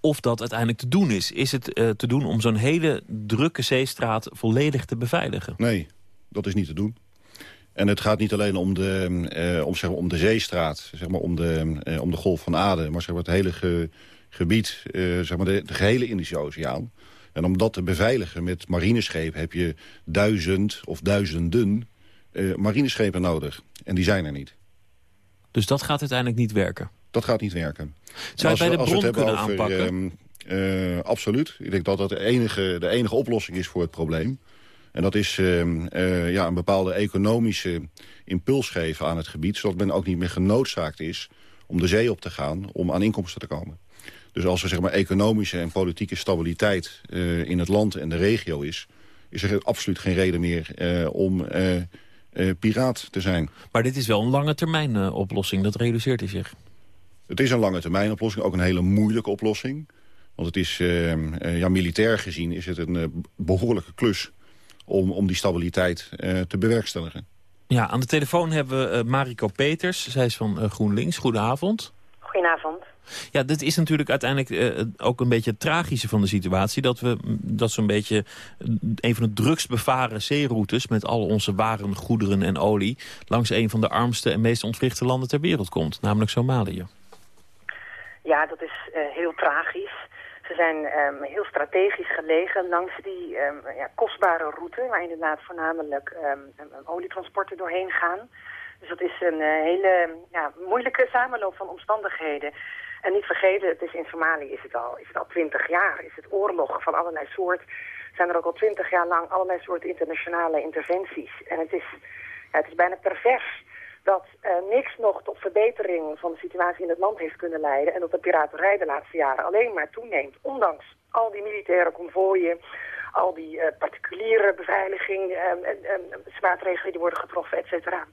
of dat uiteindelijk te doen is. Is het te doen om zo'n hele drukke zeestraat volledig te beveiligen? Nee, dat is niet te doen. En het gaat niet alleen om de, uh, om, zeg maar, om de zeestraat, zeg maar, om, de, uh, om de golf van Aden... maar zeg maar, het hele ge, gebied, uh, zeg maar, de, de, gehele Indische Oceaan. En om dat te beveiligen met marineschepen heb je duizend of duizenden marineschepen nodig. En die zijn er niet. Dus dat gaat uiteindelijk niet werken? Dat gaat niet werken. Zou je bij de bron kunnen over, aanpakken? Ehm, absoluut. Ik denk dat dat de enige, de enige oplossing is voor het probleem. En dat is uh, uh, ja, een bepaalde economische impuls geven aan het gebied... zodat men ook niet meer genoodzaakt is om de zee op te gaan... om aan inkomsten te komen. Dus als er zeg maar, economische en politieke stabiliteit uh, in het land en de regio is... is er absoluut geen reden meer uh, om piraat te zijn. Maar dit is wel een lange termijn oplossing, dat realiseert u zich? Het is een lange termijn oplossing, ook een hele moeilijke oplossing. Want het is, ja, militair gezien is het een behoorlijke klus om, om die stabiliteit uh, te bewerkstelligen. Ja, aan de telefoon hebben we uh, Mariko Peters. Zij is van uh, GroenLinks. Goedenavond. Goedenavond. Ja, dit is natuurlijk uiteindelijk uh, ook een beetje het tragische van de situatie. Dat we dat zo'n beetje een van de drukst bevaren zeeroutes... met al onze waren, goederen en olie... langs een van de armste en meest ontwrichte landen ter wereld komt. Namelijk Somalië. Ja, dat is heel tragisch. Ze zijn um, heel strategisch gelegen langs die um, ja, kostbare route... waar inderdaad voornamelijk um, olietransporten doorheen gaan. Dus dat is een uh, hele ja, moeilijke samenloop van omstandigheden. En niet vergeten, het is in Somalië is het al, is het al twintig jaar. Is het oorlog van allerlei soorten. Zijn er ook al twintig jaar lang allerlei soorten internationale interventies. En het is, ja, het is bijna pervers dat niks nog tot verbetering van de situatie in het land heeft kunnen leiden... en dat de piraterij de laatste jaren alleen maar toeneemt. Ondanks al die militaire konvooien, al die uh, particuliere beveiliging... Uh, maatregelen die worden getroffen, et cetera.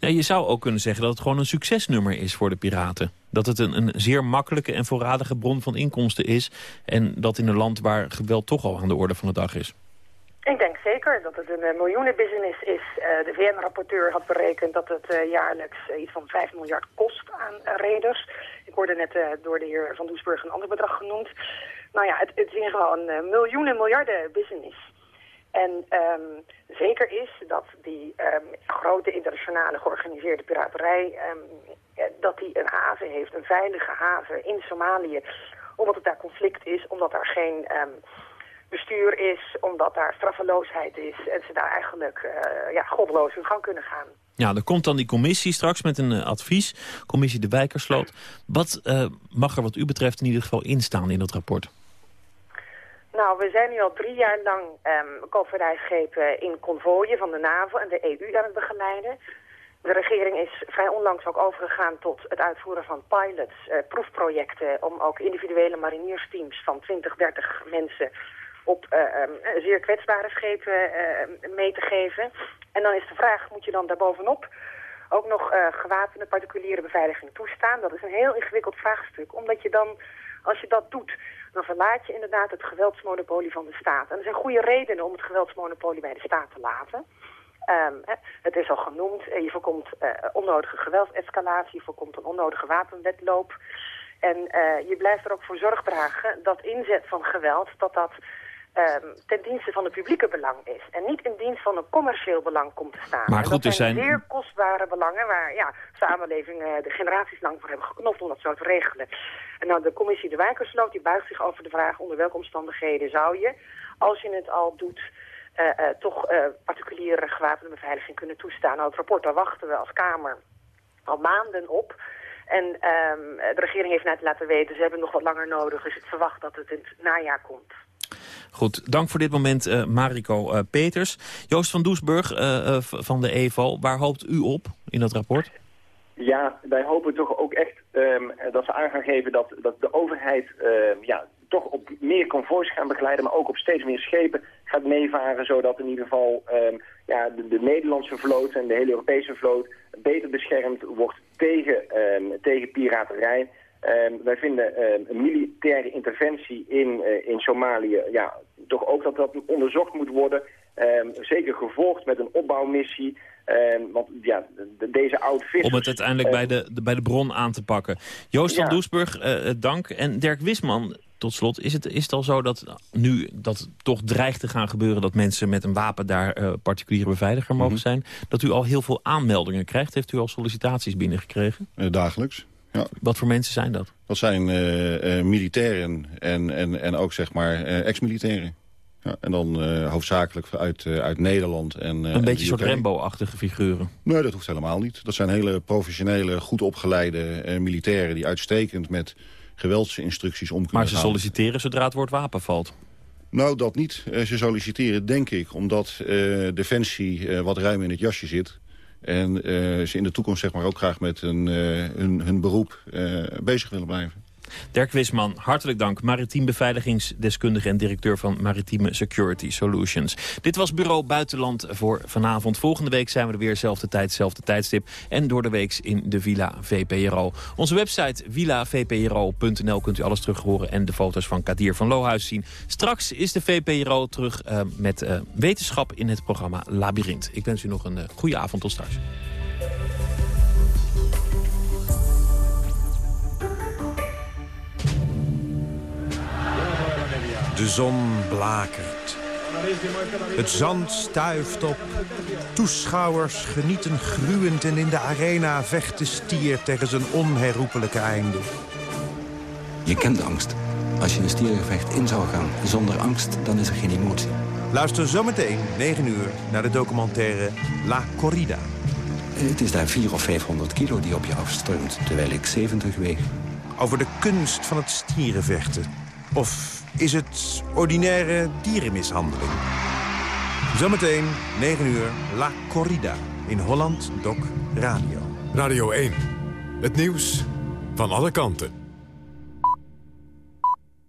Ja, je zou ook kunnen zeggen dat het gewoon een succesnummer is voor de piraten. Dat het een, een zeer makkelijke en voorradige bron van inkomsten is... en dat in een land waar geweld toch al aan de orde van de dag is. Ik denk zeker dat het een miljoenenbusiness is. Uh, de VN-rapporteur had berekend dat het uh, jaarlijks iets van 5 miljard kost aan reders. Ik hoorde net door de heer Van Doesburg een ander bedrag genoemd. Nou ja, het, het is in ieder geval een miljoenen miljarden business. En um, zeker is dat die um, grote internationale georganiseerde piraterij... Um, dat die een haven heeft, een veilige haven in Somalië... omdat het daar conflict is, omdat daar geen bestuur is, omdat daar straffeloosheid is... en ze daar eigenlijk uh, ja, godloos hun gang kunnen gaan. Ja, er komt dan die commissie straks met een uh, advies, commissie De Wijkersloot. Wat uh, mag er wat u betreft in ieder geval instaan in dat rapport? Nou, we zijn nu al drie jaar lang um, koopvaardijschepen in konvooien van de NAVO en de EU aan het begeleiden. De regering is vrij onlangs ook overgegaan tot het uitvoeren van pilots, proefprojecten... om ook individuele mariniersteams van 20, 30 mensen op uh, um, zeer kwetsbare schepen uh, mee te geven. En dan is de vraag, moet je dan daarbovenop ook nog uh, gewapende particuliere beveiliging toestaan? Dat is een heel ingewikkeld vraagstuk, omdat je dan, als je dat doet dan verlaat je inderdaad het geweldsmonopolie van de staat. En er zijn goede redenen om het geweldsmonopolie bij de staat te laten. Um, het is al genoemd, je voorkomt onnodige geweldsescalatie, je voorkomt een onnodige wapenwetloop. En je blijft er ook voor zorg dragen dat inzet van geweld, dat dat um, ten dienste van het publieke belang is. En niet in dienst van een commercieel belang komt te staan. Maar goed, dat zijn zeer kostbare belangen waar ja, samenlevingen de generaties lang voor hebben geknopt om dat zo te regelen. En nou, de commissie De Wijkersloot die buigt zich over de vraag onder welke omstandigheden zou je, als je het al doet, uh, uh, toch uh, particuliere gewapende beveiliging kunnen toestaan. Nou, het rapport, daar wachten we als Kamer al maanden op. En um, de regering heeft net laten weten, ze hebben nog wat langer nodig. Dus ik verwacht dat het in het najaar komt. Goed, dank voor dit moment uh, Mariko uh, Peters. Joost van Doesburg uh, van de EVO, waar hoopt u op in dat rapport? Ja, wij hopen toch ook echt um, dat ze aan gaan geven dat, dat de overheid um, ja, toch op meer convoys gaan begeleiden, maar ook op steeds meer schepen gaat meevaren, zodat in ieder geval um, ja, de, de, Nederlandse vloot en de hele Europese vloot beter beschermd wordt tegen, tegen piraterij. Um, wij vinden um, een militaire interventie in, uh, in Somalië, ja, toch ook dat dat onderzocht moet worden. Um, zeker gevolgd met een opbouwmissie. want ja, de, deze oud. Om het uiteindelijk bij, de, de, bij de bron aan te pakken. Joost van ja. Doesburg, uh, dank. En Dirk Wisman, tot slot, is het, is het al zo dat nu dat toch dreigt te gaan gebeuren... dat mensen met een wapen daar uh, particuliere beveiliger mogen mm -hmm. zijn... dat u al heel veel aanmeldingen krijgt? Heeft u al sollicitaties binnengekregen? dagelijks. Ja. Wat voor mensen zijn dat? Dat zijn uh, uh, militairen en, en, en ook zeg maar uh, ex-militairen. Ja, en dan hoofdzakelijk uit, uit Nederland. En, een beetje soort Rembo-achtige figuren? Nee, dat hoeft helemaal niet. Dat zijn hele professionele, goed opgeleide militairen... die uitstekend met geweldsinstructies om kunnen Maar ze gaan. solliciteren zodra het woord wapen valt? Nou, dat niet. ze solliciteren, denk ik, omdat Defensie wat ruim in het jasje zit... En uh, ze in de toekomst zeg maar, ook graag met hun, uh, hun, hun beroep uh, bezig willen blijven. Dirk Wisman, hartelijk dank. Maritiem beveiligingsdeskundige en directeur van Maritieme Security Solutions. Dit was Bureau Buitenland voor vanavond. Volgende week zijn we er weer, zelfde tijd, zelfde tijdstip. En door de weeks in de Villa VPRO. Onze website villavpro.nl kunt u alles terug horen... en de foto's van Kadir van Lohuis zien. Straks is de VPRO terug uh, met uh, wetenschap in het programma Labyrinth. Ik wens u nog een uh, goede avond. Tot straks. De zon blakert. Het zand stuift op. Toeschouwers genieten gruwend en in de arena vecht de stier tegen zijn onherroepelijke einde. Je kent de angst. Als je een stiergevecht in zou gaan zonder angst, dan is er geen emotie. Luister zometeen, 9 uur, naar de documentaire La Corrida. Het is daar 400 of 500 kilo die op je afstroomt, terwijl ik 70 weeg. Over de kunst van het stierenvechten. Of is het ordinaire dierenmishandeling? Zometeen, 9 uur, La Corrida. In Holland Doc Radio. Radio 1. Het nieuws van alle kanten.